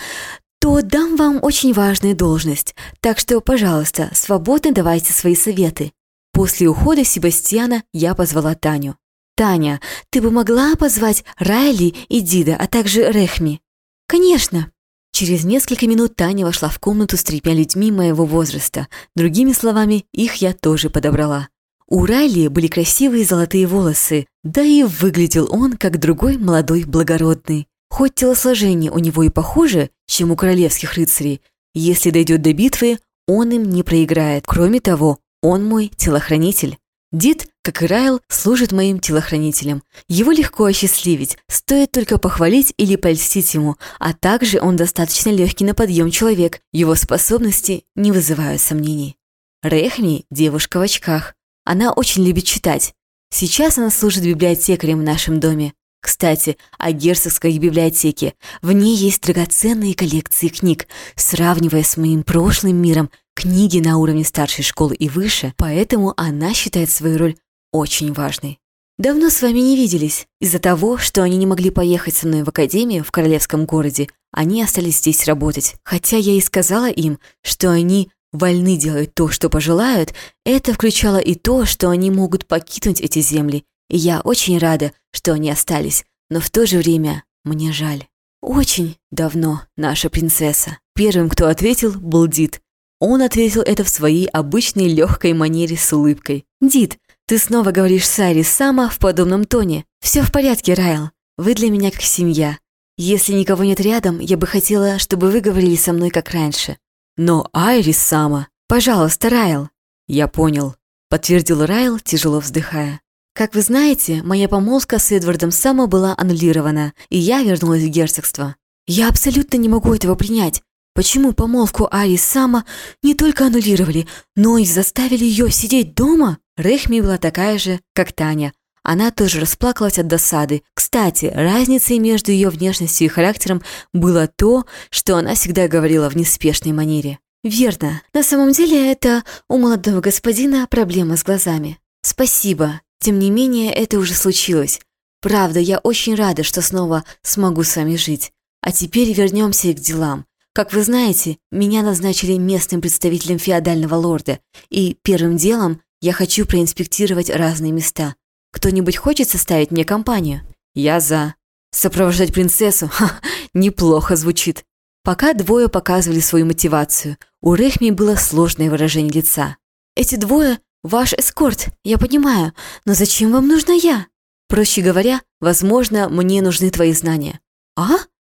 то дам вам очень важную должность, так что, пожалуйста, свободно давайте свои советы». После ухода Себастьяна я позвала Таню. «Таня, ты бы могла позвать Райли и Дида, а также Рехми?» «Конечно». Через несколько минут Таня вошла в комнату с тремя людьми моего возраста. Другими словами, их я тоже подобрала. У Райли были красивые золотые волосы, да и выглядел он как другой молодой благородный. Хоть телосложение у него и похуже, чем у королевских рыцарей, если дойдет до битвы, он им не проиграет. Кроме того, он мой телохранитель. Дид, как и Райл, служит моим телохранителем. Его легко осчастливить, стоит только похвалить или польстить ему, а также он достаточно легкий на подъем человек, его способности не вызывают сомнений. Рехми – девушка в очках. Она очень любит читать. Сейчас она служит библиотекарем в нашем доме. Кстати, о герцогской библиотеке. В ней есть драгоценные коллекции книг. Сравнивая с моим прошлым миром, книги на уровне старшей школы и выше, поэтому она считает свою роль очень важной. Давно с вами не виделись. Из-за того, что они не могли поехать со мной в академию в королевском городе, они остались здесь работать. Хотя я и сказала им, что они вольны делать то, что пожелают, это включало и то, что они могут покинуть эти земли я очень рада, что они остались, но в то же время мне жаль. Очень давно, наша принцесса. Первым, кто ответил, был Дид. Он ответил это в своей обычной легкой манере с улыбкой. «Дид, ты снова говоришь Сайри Сама в подобном тоне. Все в порядке, Райл. Вы для меня как семья. Если никого нет рядом, я бы хотела, чтобы вы говорили со мной как раньше. Но Айрис Сама... Пожалуйста, Райл. Я понял. Подтвердил Райл, тяжело вздыхая. Как вы знаете, моя помолвка с Эдвардом Само была аннулирована, и я вернулась в герцогство. Я абсолютно не могу этого принять. Почему помолвку Ари Сама не только аннулировали, но и заставили ее сидеть дома? Рехми была такая же, как Таня. Она тоже расплакалась от досады. Кстати, разницей между ее внешностью и характером было то, что она всегда говорила в неспешной манере. «Верно. На самом деле это у молодого господина проблема с глазами. Спасибо. Тем не менее, это уже случилось. Правда, я очень рада, что снова смогу с вами жить. А теперь вернемся к делам. Как вы знаете, меня назначили местным представителем феодального лорда, и первым делом я хочу проинспектировать разные места. Кто-нибудь хочет составить мне компанию? Я за. Сопровождать принцессу? Ха, неплохо звучит. Пока двое показывали свою мотивацию, у Рехми было сложное выражение лица. Эти двое Ваш эскорт, я понимаю, но зачем вам нужна я? Проще говоря, возможно, мне нужны твои знания. А?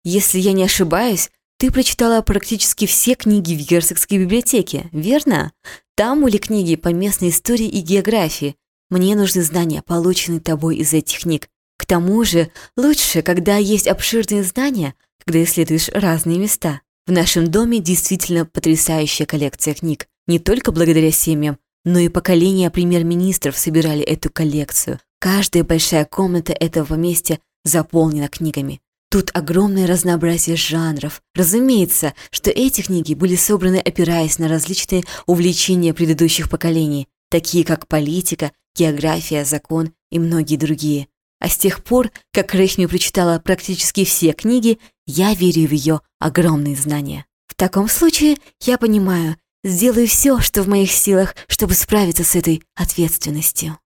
Если я не ошибаюсь, ты прочитала практически все книги в Герцогской библиотеке, верно? Там были книги по местной истории и географии. Мне нужны знания, полученные тобой из этих книг. К тому же, лучше, когда есть обширные знания, когда исследуешь разные места. В нашем доме действительно потрясающая коллекция книг. Не только благодаря семьям, но и поколения премьер-министров собирали эту коллекцию. Каждая большая комната этого поместья заполнена книгами. Тут огромное разнообразие жанров. Разумеется, что эти книги были собраны опираясь на различные увлечения предыдущих поколений, такие как политика, география, закон и многие другие. А с тех пор, как Рейхми прочитала практически все книги, я верю в ее огромные знания. В таком случае, я понимаю, сделаю все, что в моих силах, чтобы справиться с этой ответственностью.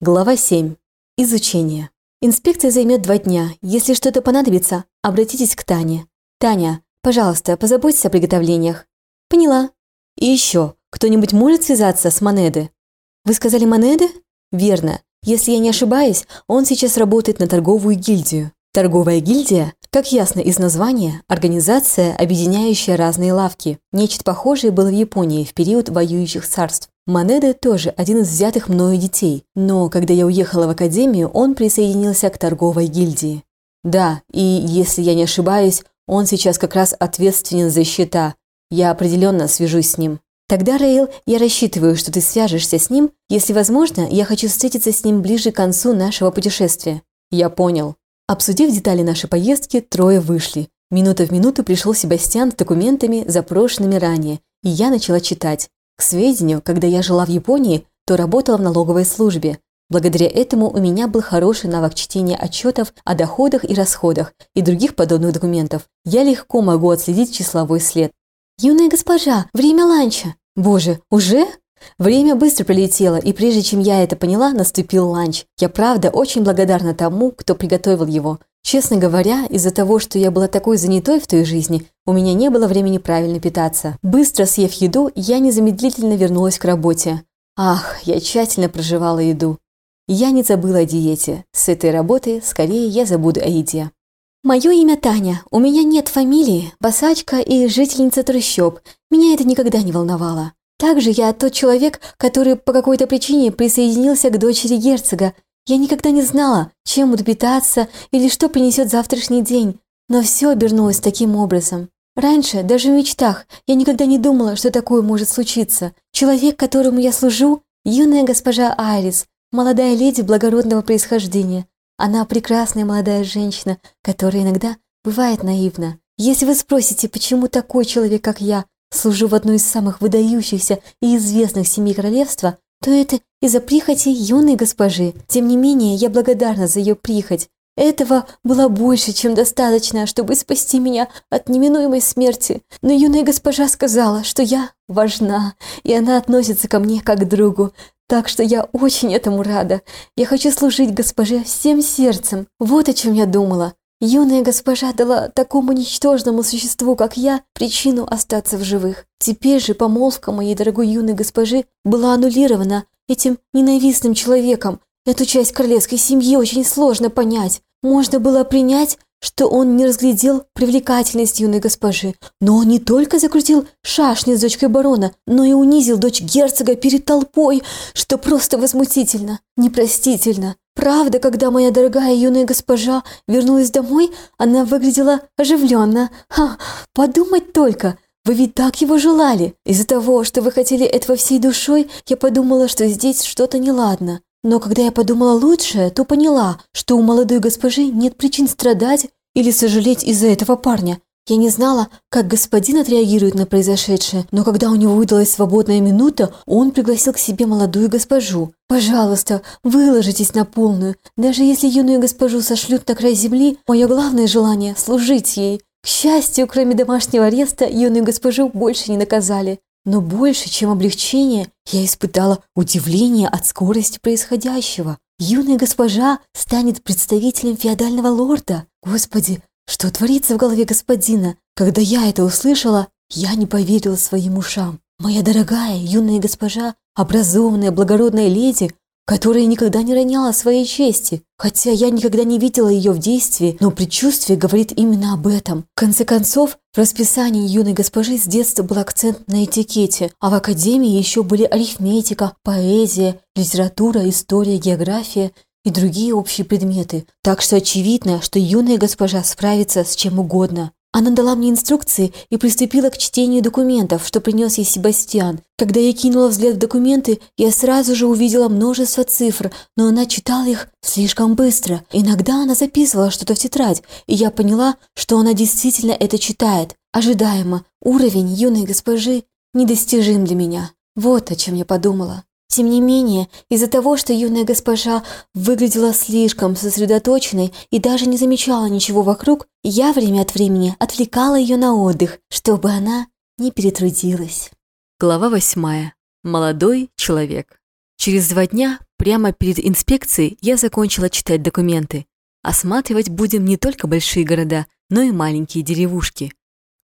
Глава 7. Изучение. Инспекция займет два дня. Если что-то понадобится, обратитесь к Тане. Таня, пожалуйста, позаботься о приготовлениях. Поняла. И еще, кто-нибудь может связаться с Монеды? Вы сказали Монеды? Верно. Если я не ошибаюсь, он сейчас работает на торговую гильдию. Торговая гильдия, как ясно из названия, организация, объединяющая разные лавки. Нечто похожее было в Японии в период воюющих царств. Манеда тоже один из взятых мною детей, но когда я уехала в академию, он присоединился к торговой гильдии. Да, и если я не ошибаюсь, он сейчас как раз ответственен за счета. Я определенно свяжусь с ним. Тогда, Рейл, я рассчитываю, что ты свяжешься с ним. Если возможно, я хочу встретиться с ним ближе к концу нашего путешествия. Я понял. Обсудив детали нашей поездки, трое вышли. Минута в минуту пришел Себастьян с документами, запрошенными ранее, и я начала читать. К сведению, когда я жила в Японии, то работала в налоговой службе. Благодаря этому у меня был хороший навык чтения отчетов о доходах и расходах и других подобных документов. Я легко могу отследить числовой след. «Юная госпожа, время ланча!» «Боже, уже?» Время быстро пролетело, и прежде чем я это поняла, наступил ланч. Я правда очень благодарна тому, кто приготовил его. Честно говоря, из-за того, что я была такой занятой в той жизни, у меня не было времени правильно питаться. Быстро съев еду, я незамедлительно вернулась к работе. Ах, я тщательно проживала еду. Я не забыла о диете. С этой работы скорее я забуду о еде. Мое имя Таня. У меня нет фамилии, босачка и жительница трущоб. Меня это никогда не волновало. Также я тот человек, который по какой-то причине присоединился к дочери герцога. Я никогда не знала, чем буду или что принесет завтрашний день, но все обернулось таким образом. Раньше, даже в мечтах, я никогда не думала, что такое может случиться. Человек, которому я служу, юная госпожа Айрис, молодая леди благородного происхождения. Она прекрасная молодая женщина, которая иногда бывает наивна. Если вы спросите, почему такой человек, как я, служу в одной из самых выдающихся и известных семей королевства, то это из-за прихоти юной госпожи. Тем не менее, я благодарна за ее прихоть. Этого было больше, чем достаточно, чтобы спасти меня от неминуемой смерти. Но юная госпожа сказала, что я важна, и она относится ко мне как к другу. Так что я очень этому рада. Я хочу служить госпоже всем сердцем. Вот о чем я думала. Юная госпожа дала такому ничтожному существу, как я, причину остаться в живых. Теперь же помолвка моей дорогой юной госпожи была аннулирована этим ненавистным человеком. Эту часть королевской семьи очень сложно понять. Можно было принять, что он не разглядел привлекательность юной госпожи, но он не только закрутил шашни с дочкой барона, но и унизил дочь герцога перед толпой, что просто возмутительно, непростительно. Правда, когда моя дорогая юная госпожа вернулась домой, она выглядела оживленно. Ха, подумать только, вы ведь так его желали. Из-за того, что вы хотели этого всей душой, я подумала, что здесь что-то неладно. Но когда я подумала лучше, то поняла, что у молодой госпожи нет причин страдать или сожалеть из-за этого парня. Я не знала, как господин отреагирует на произошедшее, но когда у него выдалась свободная минута, он пригласил к себе молодую госпожу. «Пожалуйста, выложитесь на полную. Даже если юную госпожу сошлют на край земли, мое главное желание – служить ей». К счастью, кроме домашнего ареста, юную госпожу больше не наказали. Но больше, чем облегчение, я испытала удивление от скорости происходящего. Юная госпожа станет представителем феодального лорда. Господи, что творится в голове господина? Когда я это услышала, я не поверила своим ушам. Моя дорогая юная госпожа, образованная благородная леди, которая никогда не роняла своей чести. Хотя я никогда не видела ее в действии, но предчувствие говорит именно об этом. В конце концов, в расписании юной госпожи с детства был акцент на этикете, а в академии еще были арифметика, поэзия, литература, история, география и другие общие предметы. Так что очевидно, что юная госпожа справится с чем угодно. Она дала мне инструкции и приступила к чтению документов, что принес ей Себастьян. Когда я кинула взгляд в документы, я сразу же увидела множество цифр, но она читала их слишком быстро. Иногда она записывала что-то в тетрадь, и я поняла, что она действительно это читает. Ожидаемо, уровень юной госпожи недостижим для меня. Вот о чем я подумала. Тем не менее, из-за того, что юная госпожа выглядела слишком сосредоточенной и даже не замечала ничего вокруг, я время от времени отвлекала ее на отдых, чтобы она не перетрудилась. Глава восьмая. Молодой человек. Через два дня, прямо перед инспекцией, я закончила читать документы. Осматривать будем не только большие города, но и маленькие деревушки.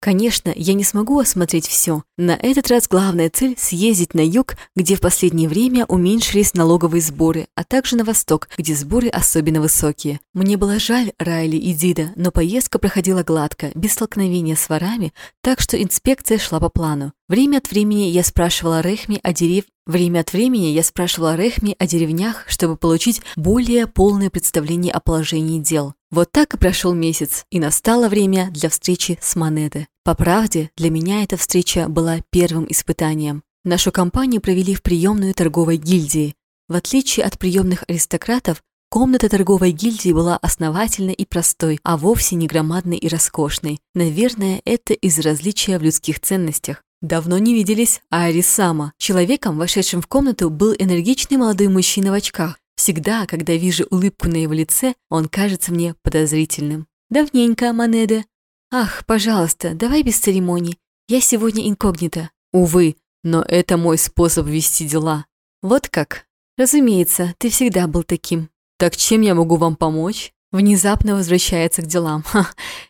Конечно, я не смогу осмотреть все. На этот раз главная цель – съездить на юг, где в последнее время уменьшились налоговые сборы, а также на восток, где сборы особенно высокие. Мне было жаль Райли и Дида, но поездка проходила гладко, без столкновения с ворами, так что инспекция шла по плану. Время от времени я спрашивала Рехми о дерев... Время от времени я спрашивала Рехми о деревнях, чтобы получить более полное представление о положении дел. Вот так и прошел месяц, и настало время для встречи с Монеде. По правде, для меня эта встреча была первым испытанием. Нашу компанию провели в приемную торговой гильдии. В отличие от приемных аристократов, комната торговой гильдии была основательной и простой, а вовсе не громадной и роскошной. Наверное, это из различия в людских ценностях. Давно не виделись, а Арисама. Человеком, вошедшим в комнату, был энергичный молодой мужчина в очках. Всегда, когда вижу улыбку на его лице, он кажется мне подозрительным. Давненько, Манеде. Ах, пожалуйста, давай без церемоний. Я сегодня инкогнито. Увы, но это мой способ вести дела. Вот как? Разумеется, ты всегда был таким. Так чем я могу вам помочь? Внезапно возвращается к делам. Ха,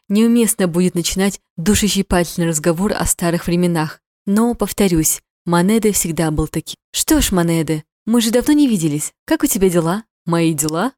неуместно будет начинать душещипательный разговор о старых временах. Но, повторюсь, Манеде всегда был таким. Что ж, Манеде, мы же давно не виделись. Как у тебя дела? Мои дела?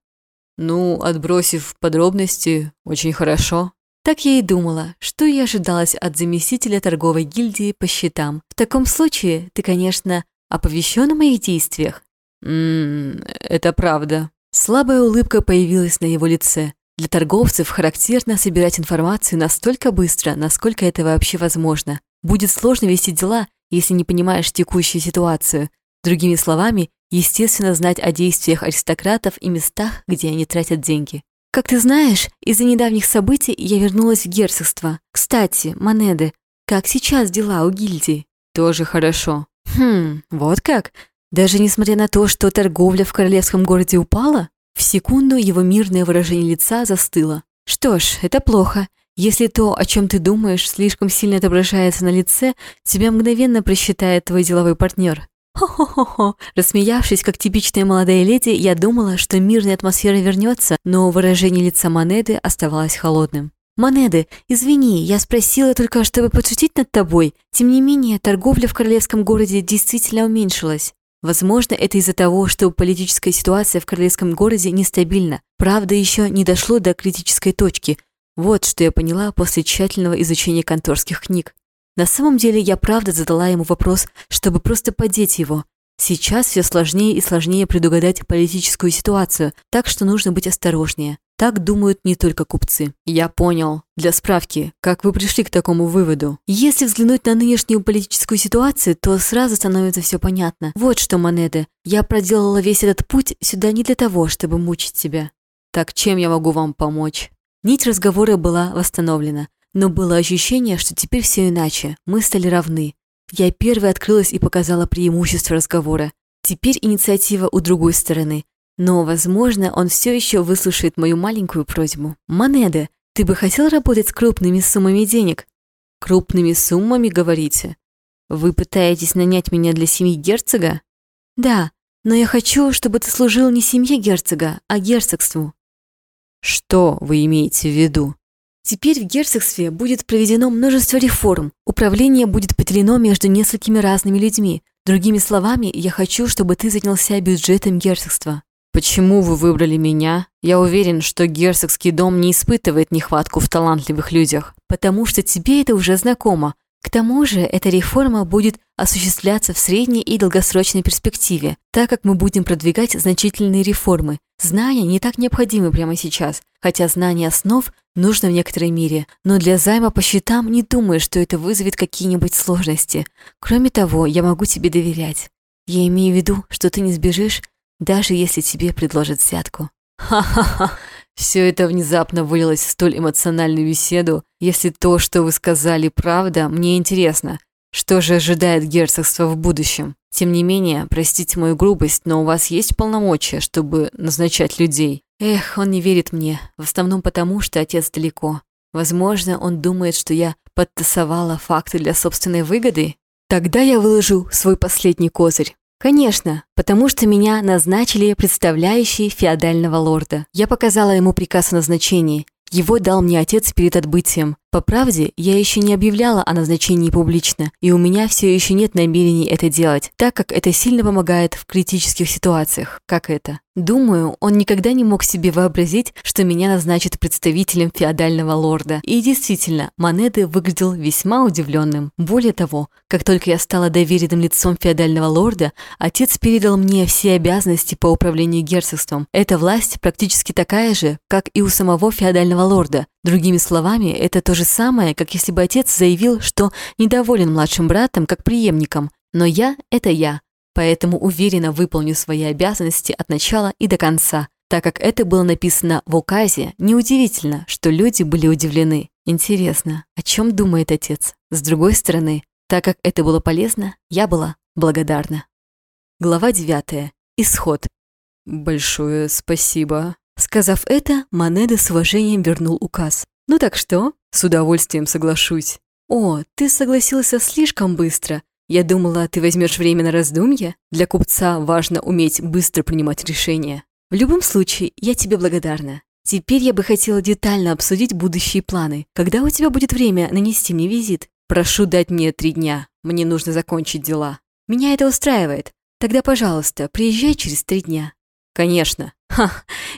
Ну, отбросив подробности, очень хорошо. Так я и думала, что и ожидалось от заместителя торговой гильдии по счетам. В таком случае ты, конечно, оповещен о моих действиях. Ммм, это правда. Слабая улыбка появилась на его лице. Для торговцев характерно собирать информацию настолько быстро, насколько это вообще возможно. Будет сложно вести дела, если не понимаешь текущую ситуацию. Другими словами, естественно, знать о действиях аристократов и местах, где они тратят деньги. Как ты знаешь, из-за недавних событий я вернулась в герцогство. Кстати, Монеды, как сейчас дела у гильдии? Тоже хорошо. Хм, вот как? Даже несмотря на то, что торговля в королевском городе упала, в секунду его мирное выражение лица застыло. Что ж, это плохо. Если то, о чем ты думаешь, слишком сильно отображается на лице, тебя мгновенно просчитает твой деловой партнер. Хо-хо-хо-хо. Рассмеявшись, как типичная молодая леди, я думала, что мирная атмосфера вернется, но выражение лица Монеды оставалось холодным. «Монеды, извини, я спросила только, чтобы подшутить над тобой. Тем не менее, торговля в королевском городе действительно уменьшилась. Возможно, это из-за того, что политическая ситуация в королевском городе нестабильна. Правда, еще не дошло до критической точки. Вот что я поняла после тщательного изучения конторских книг. На самом деле, я правда задала ему вопрос, чтобы просто подеть его. Сейчас все сложнее и сложнее предугадать политическую ситуацию, так что нужно быть осторожнее. Так думают не только купцы. Я понял. Для справки, как вы пришли к такому выводу? Если взглянуть на нынешнюю политическую ситуацию, то сразу становится все понятно. Вот что, Монеды, я проделала весь этот путь сюда не для того, чтобы мучить тебя. Так чем я могу вам помочь? Нить разговора была восстановлена, но было ощущение, что теперь все иначе. Мы стали равны. Я первой открылась и показала преимущество разговора. Теперь инициатива у другой стороны. Но, возможно, он все еще выслушает мою маленькую просьбу. Монеда, ты бы хотел работать с крупными суммами денег? Крупными суммами, говорите? Вы пытаетесь нанять меня для семьи герцога? Да, но я хочу, чтобы ты служил не семье герцога, а герцогству. Что вы имеете в виду? Теперь в герцогстве будет проведено множество реформ. Управление будет поделено между несколькими разными людьми. Другими словами, я хочу, чтобы ты занялся бюджетом герцогства. Почему вы выбрали меня? Я уверен, что герцогский дом не испытывает нехватку в талантливых людях. Потому что тебе это уже знакомо. К тому же, эта реформа будет осуществляться в средней и долгосрочной перспективе, так как мы будем продвигать значительные реформы. Знания не так необходимы прямо сейчас, хотя знание основ нужно в некоторой мере, но для займа по счетам не думаю, что это вызовет какие-нибудь сложности. Кроме того, я могу тебе доверять. Я имею в виду, что ты не сбежишь, даже если тебе предложат взятку. Ха-ха-ха, все это внезапно вылилось в столь эмоциональную беседу. Если то, что вы сказали, правда, мне интересно. Что же ожидает герцогство в будущем? Тем не менее, простите мою грубость, но у вас есть полномочия, чтобы назначать людей. Эх, он не верит мне, в основном потому, что отец далеко. Возможно, он думает, что я подтасовала факты для собственной выгоды. Тогда я выложу свой последний козырь. Конечно, потому что меня назначили представляющей феодального лорда. Я показала ему приказ о назначении. Его дал мне отец перед отбытием. По правде, я еще не объявляла о назначении публично, и у меня все еще нет намерений это делать, так как это сильно помогает в критических ситуациях, как это. Думаю, он никогда не мог себе вообразить, что меня назначат представителем феодального лорда. И действительно, Монеды выглядел весьма удивленным. Более того, как только я стала доверенным лицом феодального лорда, отец передал мне все обязанности по управлению герцогством. Эта власть практически такая же, как и у самого феодального лорда. Другими словами, это то же самое, как если бы отец заявил, что недоволен младшим братом как преемником. Но я – это я, поэтому уверенно выполню свои обязанности от начала и до конца. Так как это было написано в указе, неудивительно, что люди были удивлены. Интересно, о чем думает отец? С другой стороны, так как это было полезно, я была благодарна. Глава 9. Исход. Большое спасибо. Сказав это, Манеда с уважением вернул указ. «Ну так что?» «С удовольствием соглашусь». «О, ты согласился слишком быстро. Я думала, ты возьмешь время на раздумье. Для купца важно уметь быстро принимать решения. В любом случае, я тебе благодарна. Теперь я бы хотела детально обсудить будущие планы. Когда у тебя будет время нанести мне визит? Прошу дать мне три дня. Мне нужно закончить дела. Меня это устраивает. Тогда, пожалуйста, приезжай через три дня. Конечно. Ха,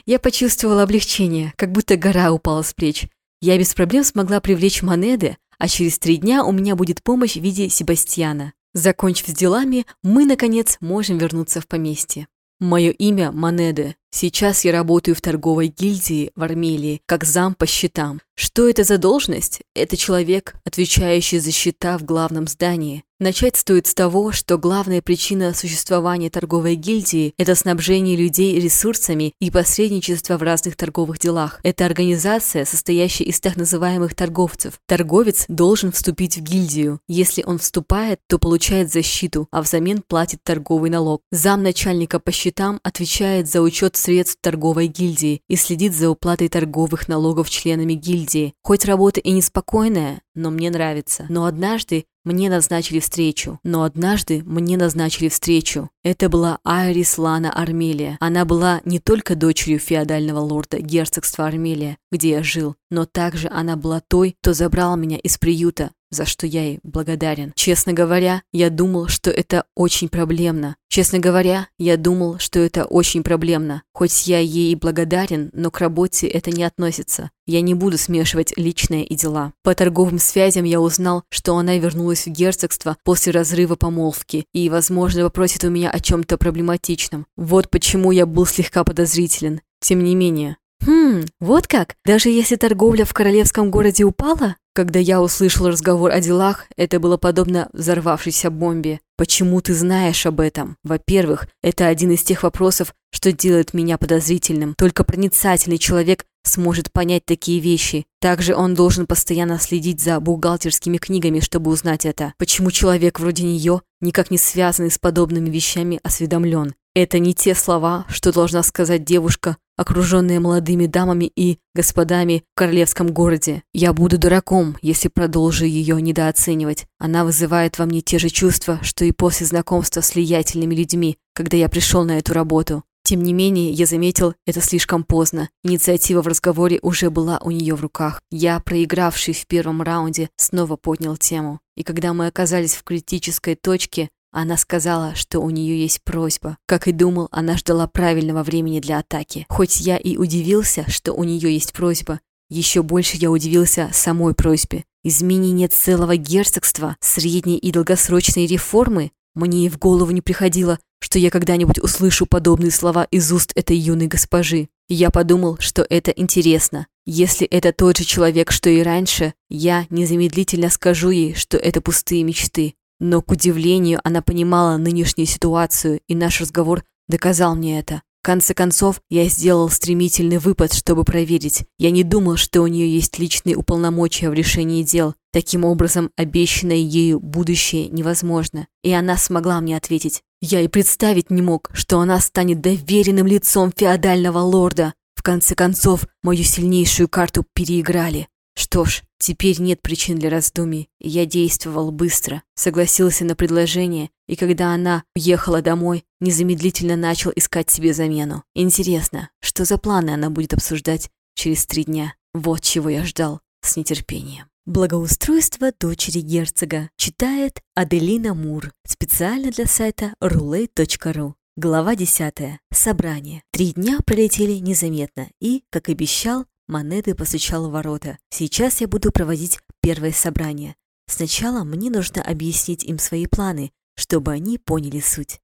я почувствовала облегчение, как будто гора упала с плеч. Я без проблем смогла привлечь Монеды, а через три дня у меня будет помощь в виде Себастьяна. Закончив с делами, мы, наконец, можем вернуться в поместье. Мое имя Монеды. Сейчас я работаю в торговой гильдии в Армелии, как зам по счетам. Что это за должность? Это человек, отвечающий за счета в главном здании. Начать стоит с того, что главная причина существования торговой гильдии – это снабжение людей ресурсами и посредничество в разных торговых делах. Это организация, состоящая из так называемых торговцев. Торговец должен вступить в гильдию. Если он вступает, то получает защиту, а взамен платит торговый налог. Зам начальника по счетам отвечает за учет средств торговой гильдии и следит за уплатой торговых налогов членами гильдии. Хоть работа и неспокойная, но мне нравится. Но однажды мне назначили встречу. Но однажды мне назначили встречу. Это была Айрис Лана Армелия. Она была не только дочерью феодального лорда герцогства Армелия, где я жил, но также она была той, кто забрал меня из приюта, за что я ей благодарен. Честно говоря, я думал, что это очень проблемно. Честно говоря, я думал, что это очень проблемно. Хоть я ей благодарен, но к работе это не относится. Я не буду смешивать личное и дела. По торговым связям я узнал, что она вернулась в герцогство после разрыва помолвки и, возможно, попросит у меня о чем-то проблематичном. Вот почему я был слегка подозрителен. Тем не менее, «Хм, вот как? Даже если торговля в королевском городе упала?» Когда я услышал разговор о делах, это было подобно взорвавшейся бомбе. Почему ты знаешь об этом? Во-первых, это один из тех вопросов, что делает меня подозрительным. Только проницательный человек сможет понять такие вещи. Также он должен постоянно следить за бухгалтерскими книгами, чтобы узнать это. Почему человек вроде нее, никак не связанный с подобными вещами, осведомлен? Это не те слова, что должна сказать девушка, окруженная молодыми дамами и господами в королевском городе. Я буду дураком, если продолжу ее недооценивать. Она вызывает во мне те же чувства, что и после знакомства с влиятельными людьми, когда я пришел на эту работу. Тем не менее, я заметил это слишком поздно. Инициатива в разговоре уже была у нее в руках. Я, проигравший в первом раунде, снова поднял тему. И когда мы оказались в критической точке, Она сказала, что у нее есть просьба. Как и думал, она ждала правильного времени для атаки. Хоть я и удивился, что у нее есть просьба, еще больше я удивился самой просьбе. Изменение целого герцогства, средней и долгосрочной реформы? Мне и в голову не приходило, что я когда-нибудь услышу подобные слова из уст этой юной госпожи. Я подумал, что это интересно. Если это тот же человек, что и раньше, я незамедлительно скажу ей, что это пустые мечты. Но, к удивлению, она понимала нынешнюю ситуацию, и наш разговор доказал мне это. В конце концов, я сделал стремительный выпад, чтобы проверить. Я не думал, что у нее есть личные уполномочия в решении дел. Таким образом, обещанное ею будущее невозможно. И она смогла мне ответить. Я и представить не мог, что она станет доверенным лицом феодального лорда. В конце концов, мою сильнейшую карту переиграли. Что ж, теперь нет причин для раздумий. Я действовал быстро, согласился на предложение, и когда она уехала домой, незамедлительно начал искать себе замену. Интересно, что за планы она будет обсуждать через три дня? Вот чего я ждал с нетерпением. Благоустройство дочери герцога читает Аделина Мур специально для сайта roulette.ru. Глава 10. Собрание. Три дня пролетели незаметно, и, как обещал, Монеты постучал в ворота. Сейчас я буду проводить первое собрание. Сначала мне нужно объяснить им свои планы, чтобы они поняли суть.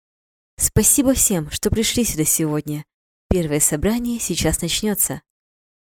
Спасибо всем, что пришли сюда сегодня. Первое собрание сейчас начнется.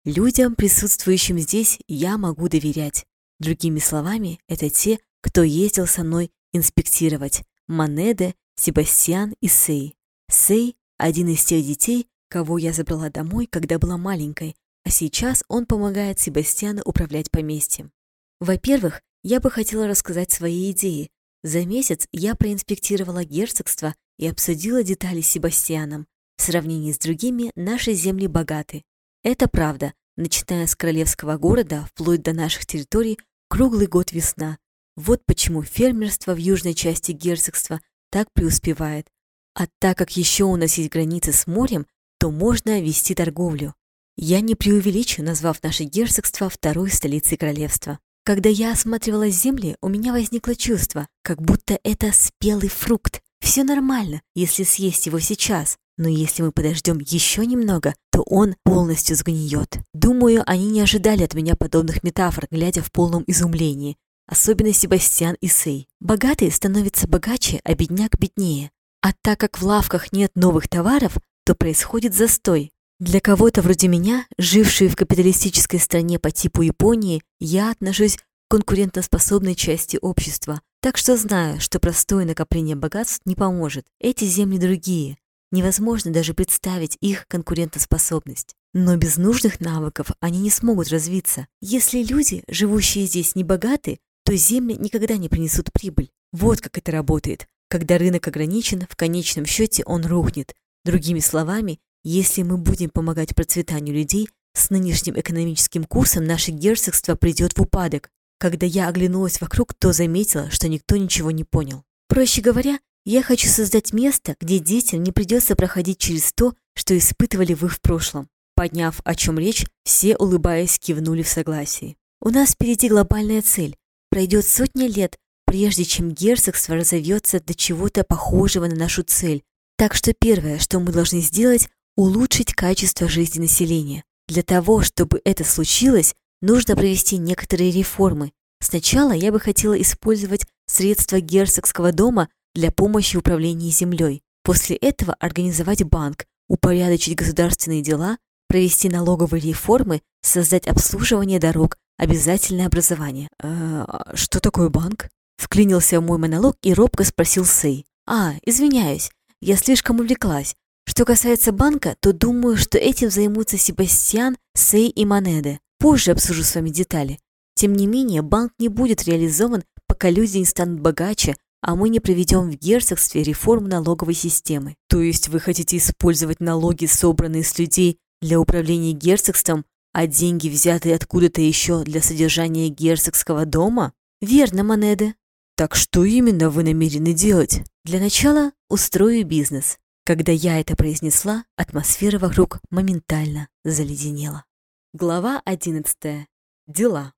Людям, присутствующим здесь, я могу доверять. Другими словами, это те, кто ездил со мной инспектировать. Манеде, Себастьян и Сей. Сей – один из тех детей, кого я забрала домой, когда была маленькой, а сейчас он помогает Себастьяну управлять поместьем. Во-первых, я бы хотела рассказать свои идеи. За месяц я проинспектировала герцогство и обсудила детали с Себастьяном. В сравнении с другими наши земли богаты. Это правда. Начиная с королевского города, вплоть до наших территорий, круглый год весна. Вот почему фермерство в южной части герцогства так преуспевает. А так как еще у нас есть границы с морем, то можно вести торговлю. Я не преувеличу, назвав наше герцогство второй столицей королевства. Когда я осматривала земли, у меня возникло чувство, как будто это спелый фрукт. Все нормально, если съесть его сейчас, но если мы подождем еще немного, то он полностью сгниет. Думаю, они не ожидали от меня подобных метафор, глядя в полном изумлении. Особенно Себастьян и Сей. Богатый становится богаче, а бедняк беднее. А так как в лавках нет новых товаров, то происходит застой, для кого-то вроде меня, жившей в капиталистической стране по типу Японии, я отношусь к конкурентоспособной части общества, так что знаю, что простое накопление богатств не поможет. Эти земли другие. Невозможно даже представить их конкурентоспособность. Но без нужных навыков они не смогут развиться. Если люди, живущие здесь, не богаты, то земли никогда не принесут прибыль. Вот как это работает. Когда рынок ограничен, в конечном счете он рухнет. Другими словами, если мы будем помогать процветанию людей, с нынешним экономическим курсом наше герцогство придет в упадок. Когда я оглянулась вокруг, то заметила, что никто ничего не понял. Проще говоря, я хочу создать место, где детям не придется проходить через то, что испытывали вы в прошлом. Подняв, о чем речь, все, улыбаясь, кивнули в согласии. У нас впереди глобальная цель. Пройдет сотня лет, прежде чем герцогство разовьется до чего-то похожего на нашу цель. Так что первое, что мы должны сделать, улучшить качество жизни населения. Для того, чтобы это случилось, нужно провести некоторые реформы. Сначала я бы хотела использовать средства герцогского дома для помощи в управлении землей. После этого организовать банк, упорядочить государственные дела, провести налоговые реформы, создать обслуживание дорог, обязательное образование. «Э, что такое банк? Вклинился в мой монолог и робко спросил Сей. А, извиняюсь, я слишком увлеклась. Что касается банка, то думаю, что этим займутся Себастьян, Сей и Манеде. Позже обсужу с вами детали. Тем не менее, банк не будет реализован, пока люди не станут богаче, а мы не проведем в герцогстве реформу налоговой системы. То есть вы хотите использовать налоги, собранные с людей, для управления герцогством, а деньги, взятые откуда-то еще для содержания герцогского дома? Верно, Манеде. Так что именно вы намерены делать? Для начала устрою бизнес. Когда я это произнесла, атмосфера вокруг моментально заледенела. Глава 11. Дела.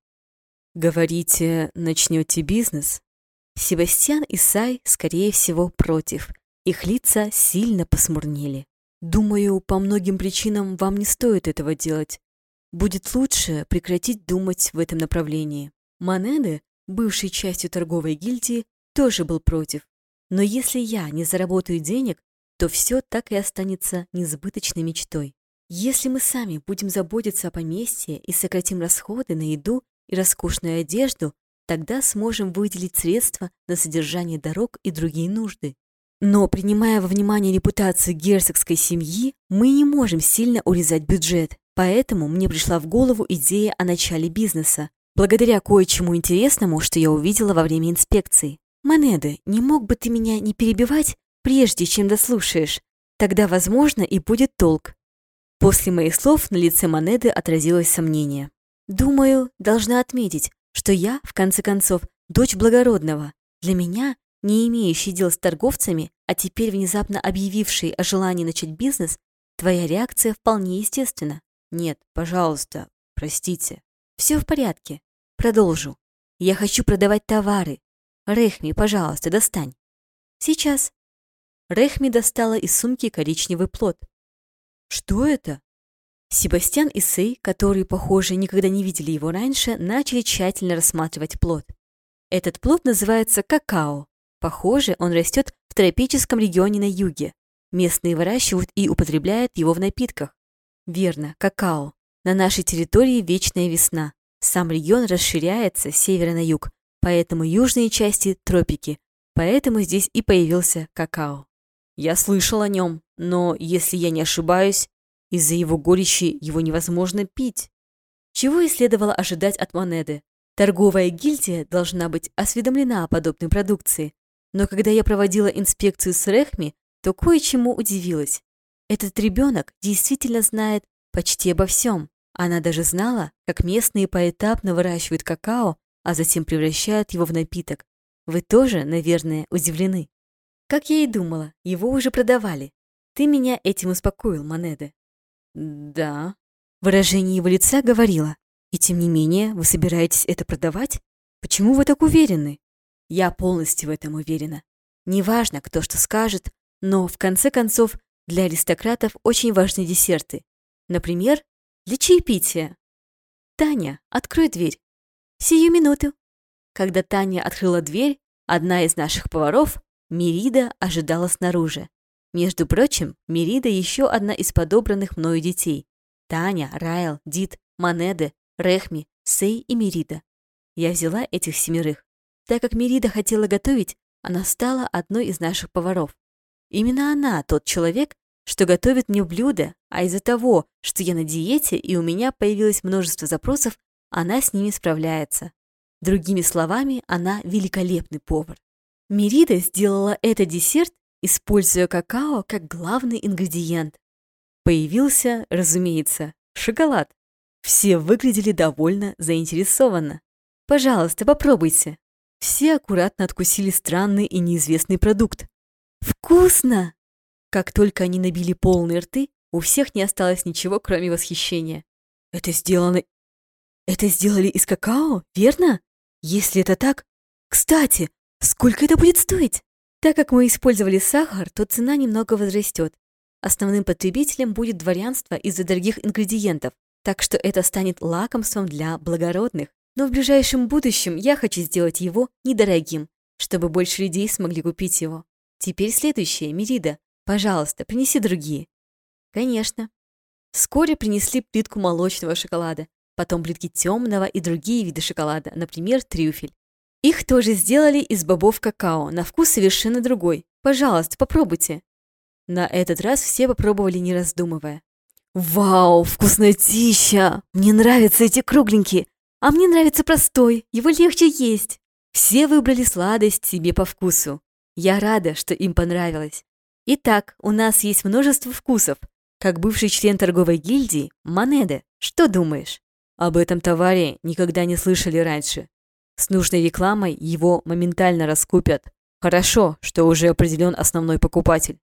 Говорите, начнете бизнес? Себастьян и Сай, скорее всего, против. Их лица сильно посмурнели. Думаю, по многим причинам вам не стоит этого делать. Будет лучше прекратить думать в этом направлении. Манеде, бывший частью торговой гильдии, тоже был против. Но если я не заработаю денег, то все так и останется несбыточной мечтой. Если мы сами будем заботиться о поместье и сократим расходы на еду и роскошную одежду, тогда сможем выделить средства на содержание дорог и другие нужды. Но, принимая во внимание репутацию герцогской семьи, мы не можем сильно урезать бюджет. Поэтому мне пришла в голову идея о начале бизнеса, благодаря кое-чему интересному, что я увидела во время инспекции. «Монеды, не мог бы ты меня не перебивать, прежде чем дослушаешь? Тогда, возможно, и будет толк». После моих слов на лице Монеды отразилось сомнение. «Думаю, должна отметить, что я, в конце концов, дочь благородного. Для меня, не имеющий дел с торговцами, а теперь внезапно объявивший о желании начать бизнес, твоя реакция вполне естественна. Нет, пожалуйста, простите. Все в порядке. Продолжу. Я хочу продавать товары. Рехми, пожалуйста, достань. Сейчас. Рехми достала из сумки коричневый плод. Что это? Себастьян и Сей, которые, похоже, никогда не видели его раньше, начали тщательно рассматривать плод. Этот плод называется какао. Похоже, он растет в тропическом регионе на юге. Местные выращивают и употребляют его в напитках. Верно, какао. На нашей территории вечная весна. Сам регион расширяется с севера на юг, поэтому южные части – тропики. Поэтому здесь и появился какао. Я слышал о нем, но, если я не ошибаюсь, из-за его горечи его невозможно пить. Чего и следовало ожидать от Монеды. Торговая гильдия должна быть осведомлена о подобной продукции. Но когда я проводила инспекцию с Рехми, то кое-чему удивилась. Этот ребенок действительно знает почти обо всем. Она даже знала, как местные поэтапно выращивают какао, а затем превращают его в напиток. Вы тоже, наверное, удивлены. Как я и думала, его уже продавали. Ты меня этим успокоил, Монеде. Да. Выражение его лица говорило. И тем не менее, вы собираетесь это продавать? Почему вы так уверены? Я полностью в этом уверена. Неважно, кто что скажет, но, в конце концов, для аристократов очень важны десерты. Например, для чаепития. «Таня, открой дверь». «Сию минуту». Когда Таня открыла дверь, одна из наших поваров, Мирида, ожидала снаружи. Между прочим, Мирида еще одна из подобранных мною детей. Таня, Райл, Дит, Манеде, Рехми, Сей и Мирида. Я взяла этих семерых. Так как Мирида хотела готовить, она стала одной из наших поваров. Именно она тот человек, что готовит мне блюда, а из-за того, что я на диете и у меня появилось множество запросов, она с ними справляется. Другими словами, она великолепный повар. Мирида сделала этот десерт, используя какао как главный ингредиент. Появился, разумеется, шоколад. Все выглядели довольно заинтересованно. «Пожалуйста, попробуйте». Все аккуратно откусили странный и неизвестный продукт. «Вкусно!» Как только они набили полные рты, у всех не осталось ничего, кроме восхищения. «Это сделано... Это сделали из какао, верно? Если это так... Кстати, сколько это будет стоить?» Так как мы использовали сахар, то цена немного возрастет. Основным потребителем будет дворянство из-за дорогих ингредиентов, так что это станет лакомством для благородных. Но в ближайшем будущем я хочу сделать его недорогим, чтобы больше людей смогли купить его. Теперь следующее, Мерида. Пожалуйста, принеси другие. Конечно. Вскоре принесли плитку молочного шоколада, потом плитки темного и другие виды шоколада, например, трюфель. Их тоже сделали из бобов какао, на вкус совершенно другой. Пожалуйста, попробуйте. На этот раз все попробовали, не раздумывая. «Вау, вкуснотища! Мне нравятся эти кругленькие, а мне нравится простой, его легче есть!» Все выбрали сладость себе по вкусу. Я рада, что им понравилось. Итак, у нас есть множество вкусов. Как бывший член торговой гильдии, Манеде, что думаешь? Об этом товаре никогда не слышали раньше. С нужной рекламой его моментально раскупят. Хорошо, что уже определен основной покупатель.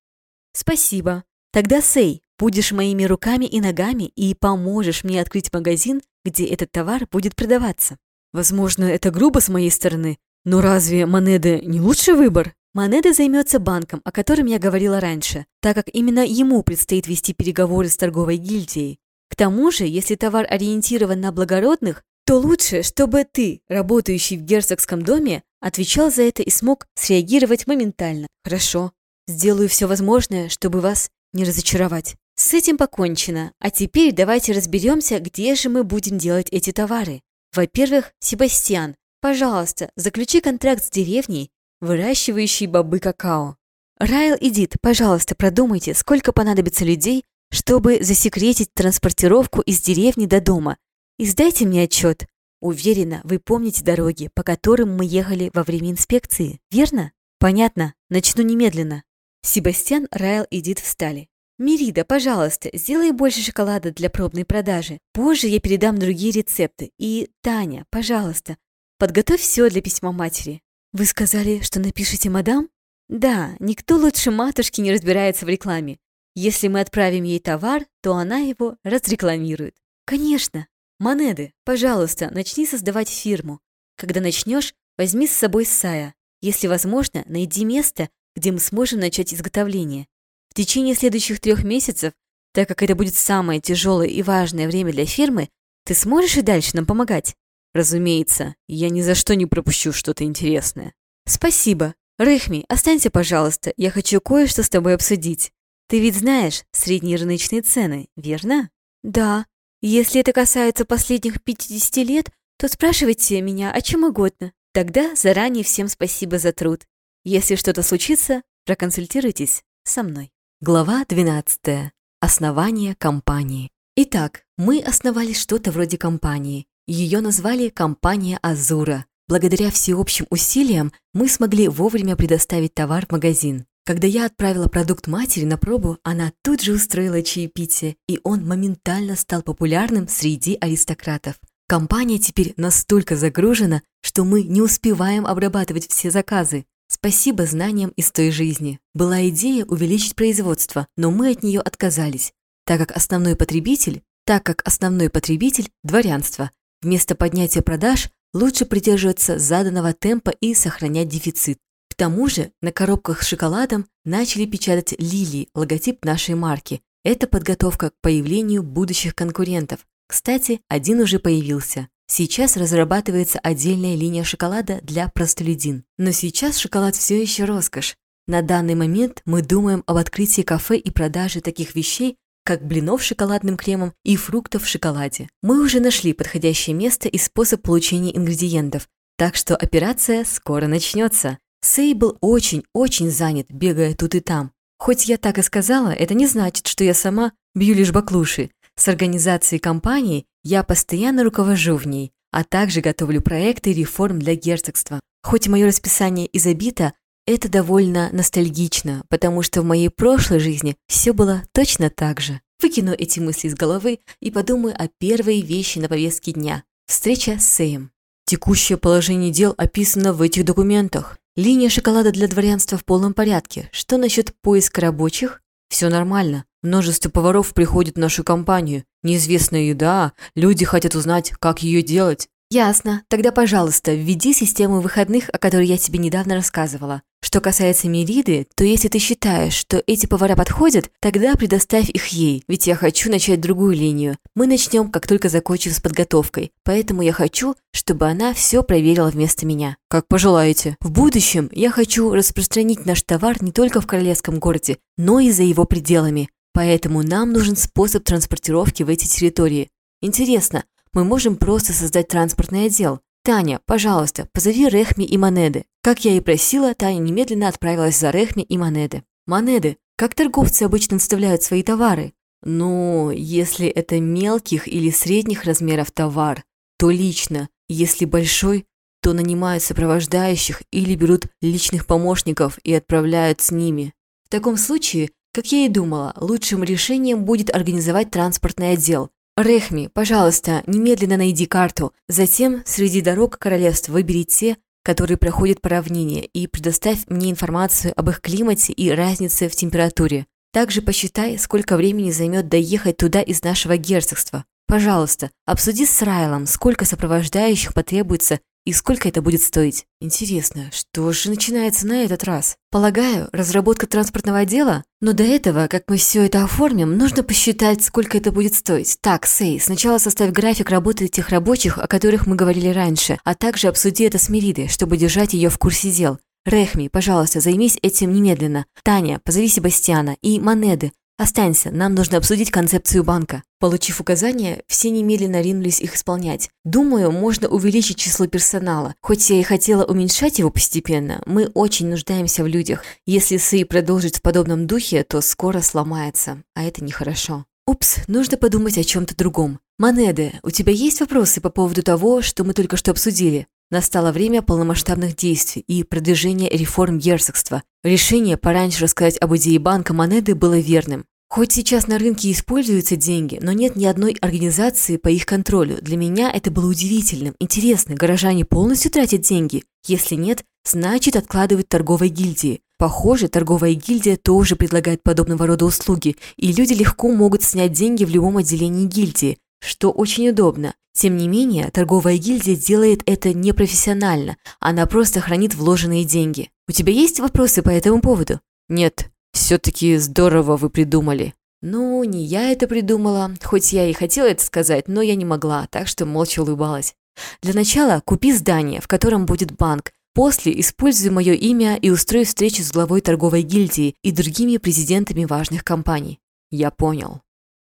Спасибо. Тогда, Сей, будешь моими руками и ногами и поможешь мне открыть магазин, где этот товар будет продаваться. Возможно, это грубо с моей стороны, Но разве Монеды не лучший выбор? Монеды займется банком, о котором я говорила раньше, так как именно ему предстоит вести переговоры с торговой гильдией. К тому же, если товар ориентирован на благородных, то лучше, чтобы ты, работающий в герцогском доме, отвечал за это и смог среагировать моментально. Хорошо, сделаю все возможное, чтобы вас не разочаровать. С этим покончено, а теперь давайте разберемся, где же мы будем делать эти товары. Во-первых, Себастьян, пожалуйста, заключи контракт с деревней, выращивающей бобы какао. Райл и Дит, пожалуйста, продумайте, сколько понадобится людей, чтобы засекретить транспортировку из деревни до дома. И сдайте мне отчет. Уверена, вы помните дороги, по которым мы ехали во время инспекции, верно? Понятно, начну немедленно. Себастьян, Райл и Дит встали. «Мирида, пожалуйста, сделай больше шоколада для пробной продажи. Позже я передам другие рецепты. И, Таня, пожалуйста, подготовь все для письма матери». «Вы сказали, что напишите мадам?» «Да, никто лучше матушки не разбирается в рекламе. Если мы отправим ей товар, то она его разрекламирует». «Конечно. Монеды, пожалуйста, начни создавать фирму. Когда начнешь, возьми с собой Сая. Если возможно, найди место, где мы сможем начать изготовление. В течение следующих трех месяцев, так как это будет самое тяжелое и важное время для фирмы, ты сможешь и дальше нам помогать? Разумеется, я ни за что не пропущу что-то интересное. Спасибо. Рыхми, останься, пожалуйста, я хочу кое-что с тобой обсудить. Ты ведь знаешь средние рыночные цены, верно? Да. Если это касается последних 50 лет, то спрашивайте меня о чем угодно. Тогда заранее всем спасибо за труд. Если что-то случится, проконсультируйтесь со мной. Глава 12. Основание компании. Итак, мы основали что-то вроде компании. Ее назвали «Компания Азура». Благодаря всеобщим усилиям мы смогли вовремя предоставить товар в магазин. Когда я отправила продукт матери на пробу, она тут же устроила чаепитие, и он моментально стал популярным среди аристократов. Компания теперь настолько загружена, что мы не успеваем обрабатывать все заказы. Спасибо знаниям из той жизни. Была идея увеличить производство, но мы от нее отказались, так как основной потребитель, так как основной потребитель – дворянство. Вместо поднятия продаж лучше придерживаться заданного темпа и сохранять дефицит. Тому же на коробках с шоколадом начали печатать лилии, логотип нашей марки. Это подготовка к появлению будущих конкурентов. Кстати, один уже появился. Сейчас разрабатывается отдельная линия шоколада для простолюдин. Но сейчас шоколад все еще роскошь. На данный момент мы думаем об открытии кафе и продаже таких вещей, как блинов с шоколадным кремом и фруктов в шоколаде. Мы уже нашли подходящее место и способ получения ингредиентов, так что операция скоро начнется. Сей был очень-очень занят, бегая тут и там. Хоть я так и сказала, это не значит, что я сама бью лишь баклуши. С организацией компании я постоянно руковожу в ней, а также готовлю проекты реформ для герцогства. Хоть мое расписание и забито, это довольно ностальгично, потому что в моей прошлой жизни все было точно так же. Выкину эти мысли из головы и подумаю о первой вещи на повестке дня – встреча с Сэем. Текущее положение дел описано в этих документах. Линия шоколада для дворянства в полном порядке. Что насчет поиска рабочих? Все нормально. Множество поваров приходит в нашу компанию. Неизвестная еда, люди хотят узнать, как ее делать. Ясно. Тогда, пожалуйста, введи систему выходных, о которой я тебе недавно рассказывала. Что касается Мериды, то если ты считаешь, что эти повара подходят, тогда предоставь их ей, ведь я хочу начать другую линию. Мы начнем, как только закончим с подготовкой, поэтому я хочу, чтобы она все проверила вместо меня. Как пожелаете. В будущем я хочу распространить наш товар не только в королевском городе, но и за его пределами. Поэтому нам нужен способ транспортировки в эти территории. Интересно, мы можем просто создать транспортный отдел. Таня, пожалуйста, позови Рехми и Монеды. Как я и просила, Таня немедленно отправилась за Рехми и Монеды. Монеды, как торговцы обычно вставляют свои товары? Ну, если это мелких или средних размеров товар, то лично. Если большой, то нанимают сопровождающих или берут личных помощников и отправляют с ними. В таком случае как я и думала, лучшим решением будет организовать транспортный отдел. Рехми, пожалуйста, немедленно найди карту. Затем среди дорог королевства выбери те, которые проходят по равнине, и предоставь мне информацию об их климате и разнице в температуре. Также посчитай, сколько времени займет доехать туда из нашего герцогства. Пожалуйста, обсуди с Райлом, сколько сопровождающих потребуется и сколько это будет стоить. Интересно, что же начинается на этот раз? Полагаю, разработка транспортного отдела? Но до этого, как мы все это оформим, нужно посчитать, сколько это будет стоить. Так, Сей, сначала составь график работы тех рабочих, о которых мы говорили раньше, а также обсуди это с Меридой, чтобы держать ее в курсе дел. Рехми, пожалуйста, займись этим немедленно. Таня, позови Себастьяна. И Монеды, Останься, нам нужно обсудить концепцию банка. Получив указания, все немедленно ринулись их исполнять. Думаю, можно увеличить число персонала. Хоть я и хотела уменьшать его постепенно, мы очень нуждаемся в людях. Если Сэй продолжит в подобном духе, то скоро сломается, а это нехорошо. Упс, нужно подумать о чем-то другом. Монеды, у тебя есть вопросы по поводу того, что мы только что обсудили? Настало время полномасштабных действий и продвижения реформ герцогства. Решение пораньше рассказать об идее банка монеты было верным. Хоть сейчас на рынке используются деньги, но нет ни одной организации по их контролю. Для меня это было удивительным. Интересно, горожане полностью тратят деньги? Если нет, значит откладывают торговой гильдии. Похоже, торговая гильдия тоже предлагает подобного рода услуги, и люди легко могут снять деньги в любом отделении гильдии, что очень удобно. Тем не менее, торговая гильдия делает это непрофессионально, она просто хранит вложенные деньги. У тебя есть вопросы по этому поводу? Нет, все-таки здорово вы придумали. Ну, не я это придумала, хоть я и хотела это сказать, но я не могла, так что молча улыбалась. Для начала купи здание, в котором будет банк. После используй мое имя и устрой встречу с главой торговой гильдии и другими президентами важных компаний. Я понял.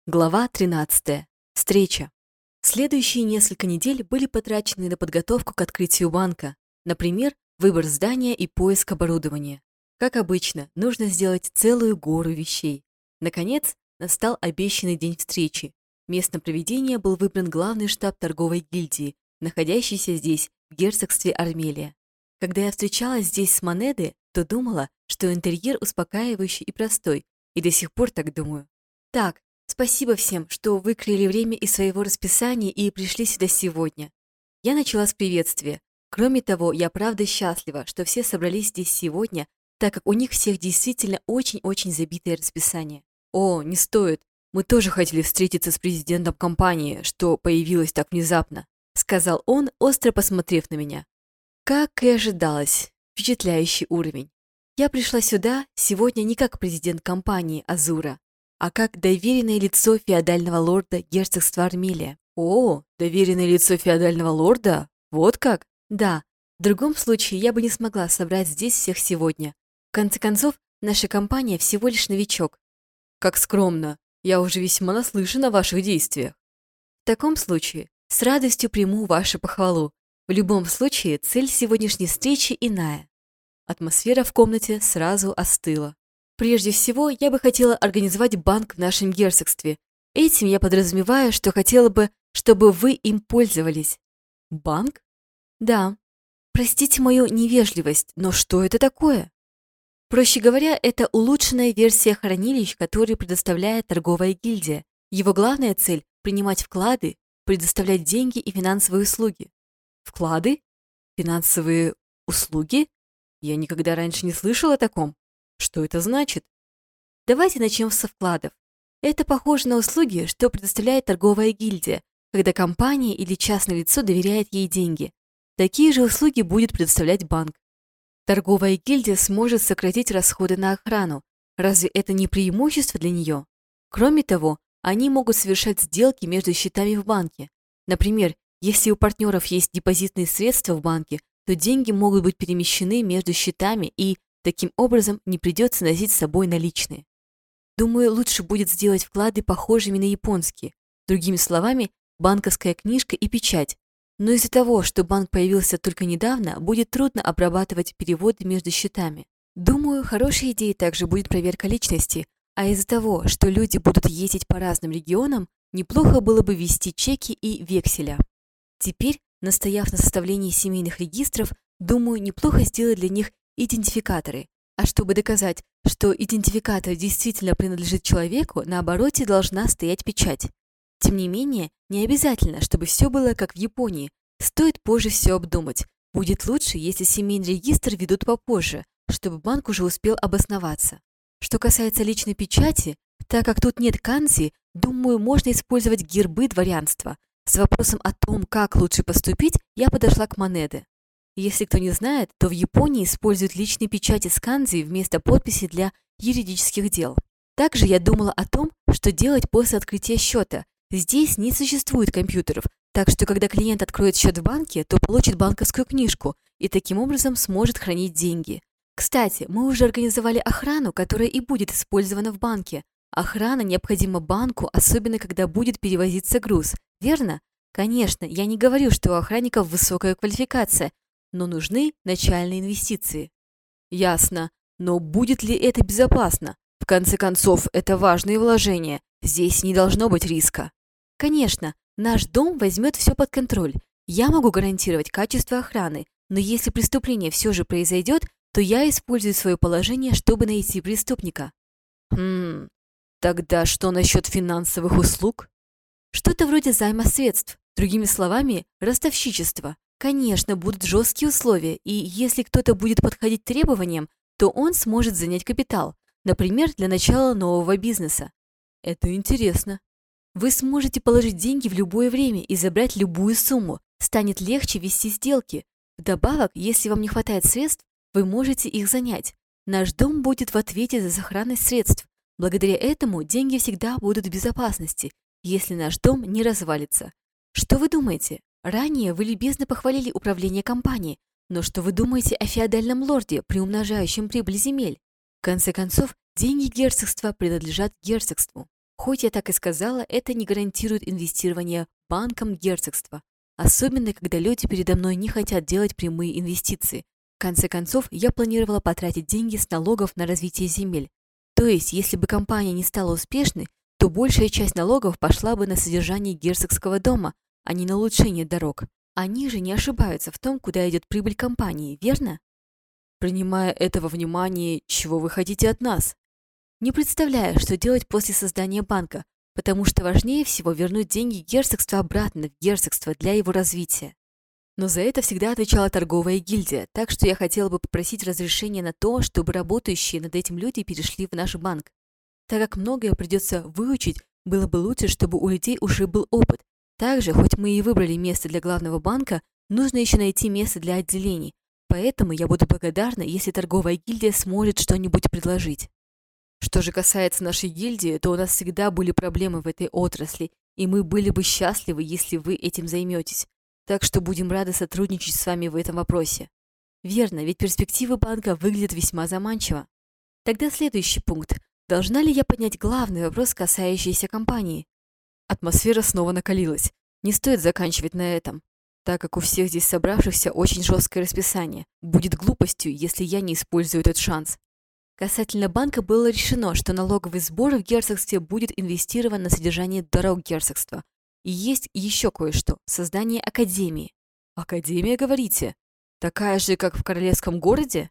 Глава 13. Встреча. Следующие несколько недель были потрачены на подготовку к открытию банка, например, выбор здания и поиск оборудования. Как обычно, нужно сделать целую гору вещей. Наконец, настал обещанный день встречи. Местом проведения был выбран главный штаб торговой гильдии, находящийся здесь, в герцогстве Армелия. Когда я встречалась здесь с Монеды, то думала, что интерьер успокаивающий и простой, и до сих пор так думаю. Так, Спасибо всем, что выкрыли время из своего расписания и пришли сюда сегодня. Я начала с приветствия. Кроме того, я правда счастлива, что все собрались здесь сегодня, так как у них всех действительно очень-очень забитое расписание. О, не стоит. Мы тоже хотели встретиться с президентом компании, что появилось так внезапно, сказал он, остро посмотрев на меня. Как и ожидалось, впечатляющий уровень. Я пришла сюда сегодня не как президент компании Азура, а как доверенное лицо феодального лорда герцогства Армилия. О, доверенное лицо феодального лорда? Вот как? Да. В другом случае я бы не смогла собрать здесь всех сегодня. В конце концов, наша компания всего лишь новичок. Как скромно. Я уже весьма наслышан о ваших действиях. В таком случае, с радостью приму вашу похвалу. В любом случае, цель сегодняшней встречи иная. Атмосфера в комнате сразу остыла. Прежде всего, я бы хотела организовать банк в нашем герцогстве. Этим я подразумеваю, что хотела бы, чтобы вы им пользовались. Банк? Да. Простите мою невежливость, но что это такое? Проще говоря, это улучшенная версия хранилищ, которые предоставляет торговая гильдия. Его главная цель – принимать вклады, предоставлять деньги и финансовые услуги. Вклады? Финансовые услуги? Я никогда раньше не слышал о таком. Что это значит? Давайте начнем со вкладов. Это похоже на услуги, что предоставляет торговая гильдия, когда компания или частное лицо доверяет ей деньги. Такие же услуги будет предоставлять банк. Торговая гильдия сможет сократить расходы на охрану. Разве это не преимущество для нее? Кроме того, они могут совершать сделки между счетами в банке. Например, если у партнеров есть депозитные средства в банке, то деньги могут быть перемещены между счетами и Таким образом, не придется носить с собой наличные. Думаю, лучше будет сделать вклады похожими на японские. Другими словами, банковская книжка и печать. Но из-за того, что банк появился только недавно, будет трудно обрабатывать переводы между счетами. Думаю, хорошей идеей также будет проверка личности, а из-за того, что люди будут ездить по разным регионам, неплохо было бы ввести чеки и векселя. Теперь, настояв на составлении семейных регистров, думаю, неплохо сделать для них идентификаторы. А чтобы доказать, что идентификатор действительно принадлежит человеку, на обороте должна стоять печать. Тем не менее, не обязательно, чтобы все было как в Японии. Стоит позже все обдумать. Будет лучше, если семейный регистр ведут попозже, чтобы банк уже успел обосноваться. Что касается личной печати, так как тут нет канзи, думаю, можно использовать гербы дворянства. С вопросом о том, как лучше поступить, я подошла к Монеде. Если кто не знает, то в Японии используют личные печати с канзи вместо подписи для юридических дел. Также я думала о том, что делать после открытия счета. Здесь не существует компьютеров, так что когда клиент откроет счет в банке, то получит банковскую книжку и таким образом сможет хранить деньги. Кстати, мы уже организовали охрану, которая и будет использована в банке. Охрана необходима банку, особенно когда будет перевозиться груз, верно? Конечно, я не говорю, что у охранников высокая квалификация, но нужны начальные инвестиции. Ясно. Но будет ли это безопасно? В конце концов, это важные вложения. Здесь не должно быть риска. Конечно, наш дом возьмет все под контроль. Я могу гарантировать качество охраны, но если преступление все же произойдет, то я использую свое положение, чтобы найти преступника. Хм, тогда что насчет финансовых услуг? Что-то вроде займа средств, другими словами, ростовщичество. Конечно, будут жесткие условия, и если кто-то будет подходить требованиям, то он сможет занять капитал, например, для начала нового бизнеса. Это интересно. Вы сможете положить деньги в любое время и забрать любую сумму. Станет легче вести сделки. Вдобавок, если вам не хватает средств, вы можете их занять. Наш дом будет в ответе за сохранность средств. Благодаря этому деньги всегда будут в безопасности, если наш дом не развалится. Что вы думаете? Ранее вы любезно похвалили управление компанией, но что вы думаете о феодальном лорде, приумножающем прибыль земель? В конце концов, деньги герцогства принадлежат герцогству. Хоть я так и сказала, это не гарантирует инвестирование банкам герцогства, особенно когда люди передо мной не хотят делать прямые инвестиции. В конце концов, я планировала потратить деньги с налогов на развитие земель. То есть, если бы компания не стала успешной, то большая часть налогов пошла бы на содержание герцогского дома, не на улучшение дорог. Они же не ошибаются в том, куда идет прибыль компании, верно? Принимая этого внимания, чего вы хотите от нас? Не представляю, что делать после создания банка, потому что важнее всего вернуть деньги герцогства обратно в герцогство для его развития. Но за это всегда отвечала торговая гильдия, так что я хотела бы попросить разрешения на то, чтобы работающие над этим люди перешли в наш банк. Так как многое придется выучить, было бы лучше, чтобы у людей уже был опыт, также, хоть мы и выбрали место для главного банка, нужно еще найти место для отделений, поэтому я буду благодарна, если торговая гильдия сможет что-нибудь предложить. Что же касается нашей гильдии, то у нас всегда были проблемы в этой отрасли, и мы были бы счастливы, если вы этим займетесь. Так что будем рады сотрудничать с вами в этом вопросе. Верно, ведь перспективы банка выглядят весьма заманчиво. Тогда следующий пункт. Должна ли я поднять главный вопрос, касающийся компании? Атмосфера снова накалилась. Не стоит заканчивать на этом, так как у всех здесь собравшихся очень жесткое расписание. Будет глупостью, если я не использую этот шанс. Касательно банка было решено, что налоговый сбор в герцогстве будет инвестирован на содержание дорог герцогства. И есть еще кое-что – создание академии. Академия, говорите? Такая же, как в королевском городе?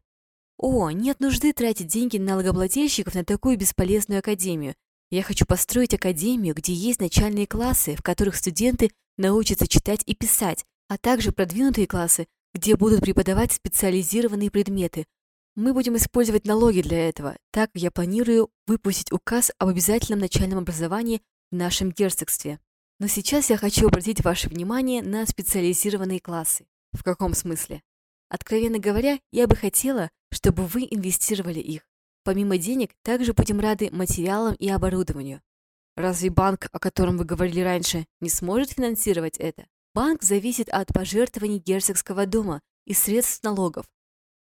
О, нет нужды тратить деньги налогоплательщиков на такую бесполезную академию. Я хочу построить академию, где есть начальные классы, в которых студенты научатся читать и писать, а также продвинутые классы, где будут преподавать специализированные предметы. Мы будем использовать налоги для этого. Так я планирую выпустить указ об обязательном начальном образовании в нашем герцогстве. Но сейчас я хочу обратить ваше внимание на специализированные классы. В каком смысле? Откровенно говоря, я бы хотела, чтобы вы инвестировали их. Помимо денег, также будем рады материалам и оборудованию. Разве банк, о котором вы говорили раньше, не сможет финансировать это? Банк зависит от пожертвований герцогского дома и средств налогов.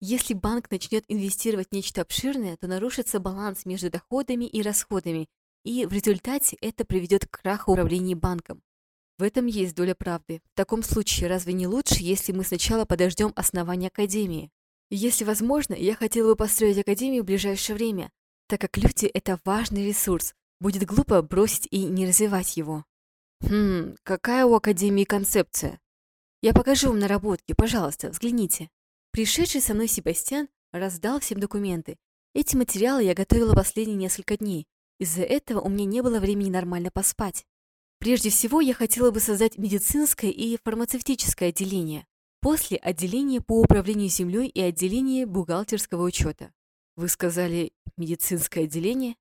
Если банк начнет инвестировать нечто обширное, то нарушится баланс между доходами и расходами, и в результате это приведет к краху управления банком. В этом есть доля правды. В таком случае разве не лучше, если мы сначала подождем основания Академии? Если возможно, я хотела бы построить академию в ближайшее время, так как люди – это важный ресурс. Будет глупо бросить и не развивать его. Хм, какая у академии концепция? Я покажу вам наработки, пожалуйста, взгляните. Пришедший со мной Себастьян раздал всем документы. Эти материалы я готовила последние несколько дней. Из-за этого у меня не было времени нормально поспать. Прежде всего, я хотела бы создать медицинское и фармацевтическое отделение. После отделение по управлению землей и отделение бухгалтерского учета. Вы сказали медицинское отделение?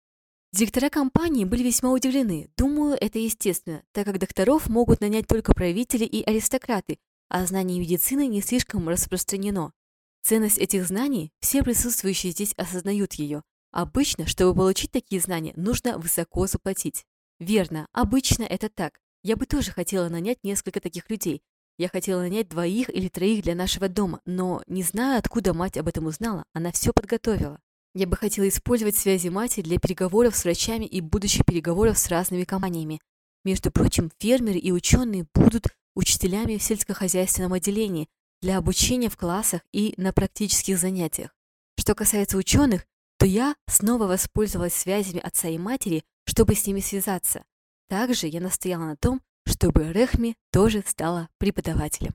Директора компании были весьма удивлены. Думаю, это естественно, так как докторов могут нанять только правители и аристократы, а знание медицины не слишком распространено. Ценность этих знаний все присутствующие здесь осознают ее. Обычно, чтобы получить такие знания, нужно высоко заплатить. Верно, обычно это так. Я бы тоже хотела нанять несколько таких людей. Я хотела нанять двоих или троих для нашего дома, но не знаю, откуда мать об этом узнала, она все подготовила. Я бы хотела использовать связи матери для переговоров с врачами и будущих переговоров с разными компаниями. Между прочим, фермеры и ученые будут учителями в сельскохозяйственном отделении для обучения в классах и на практических занятиях. Что касается ученых, то я снова воспользовалась связями отца и матери, чтобы с ними связаться. Также я настояла на том, чтобы Рехми тоже стала преподавателем.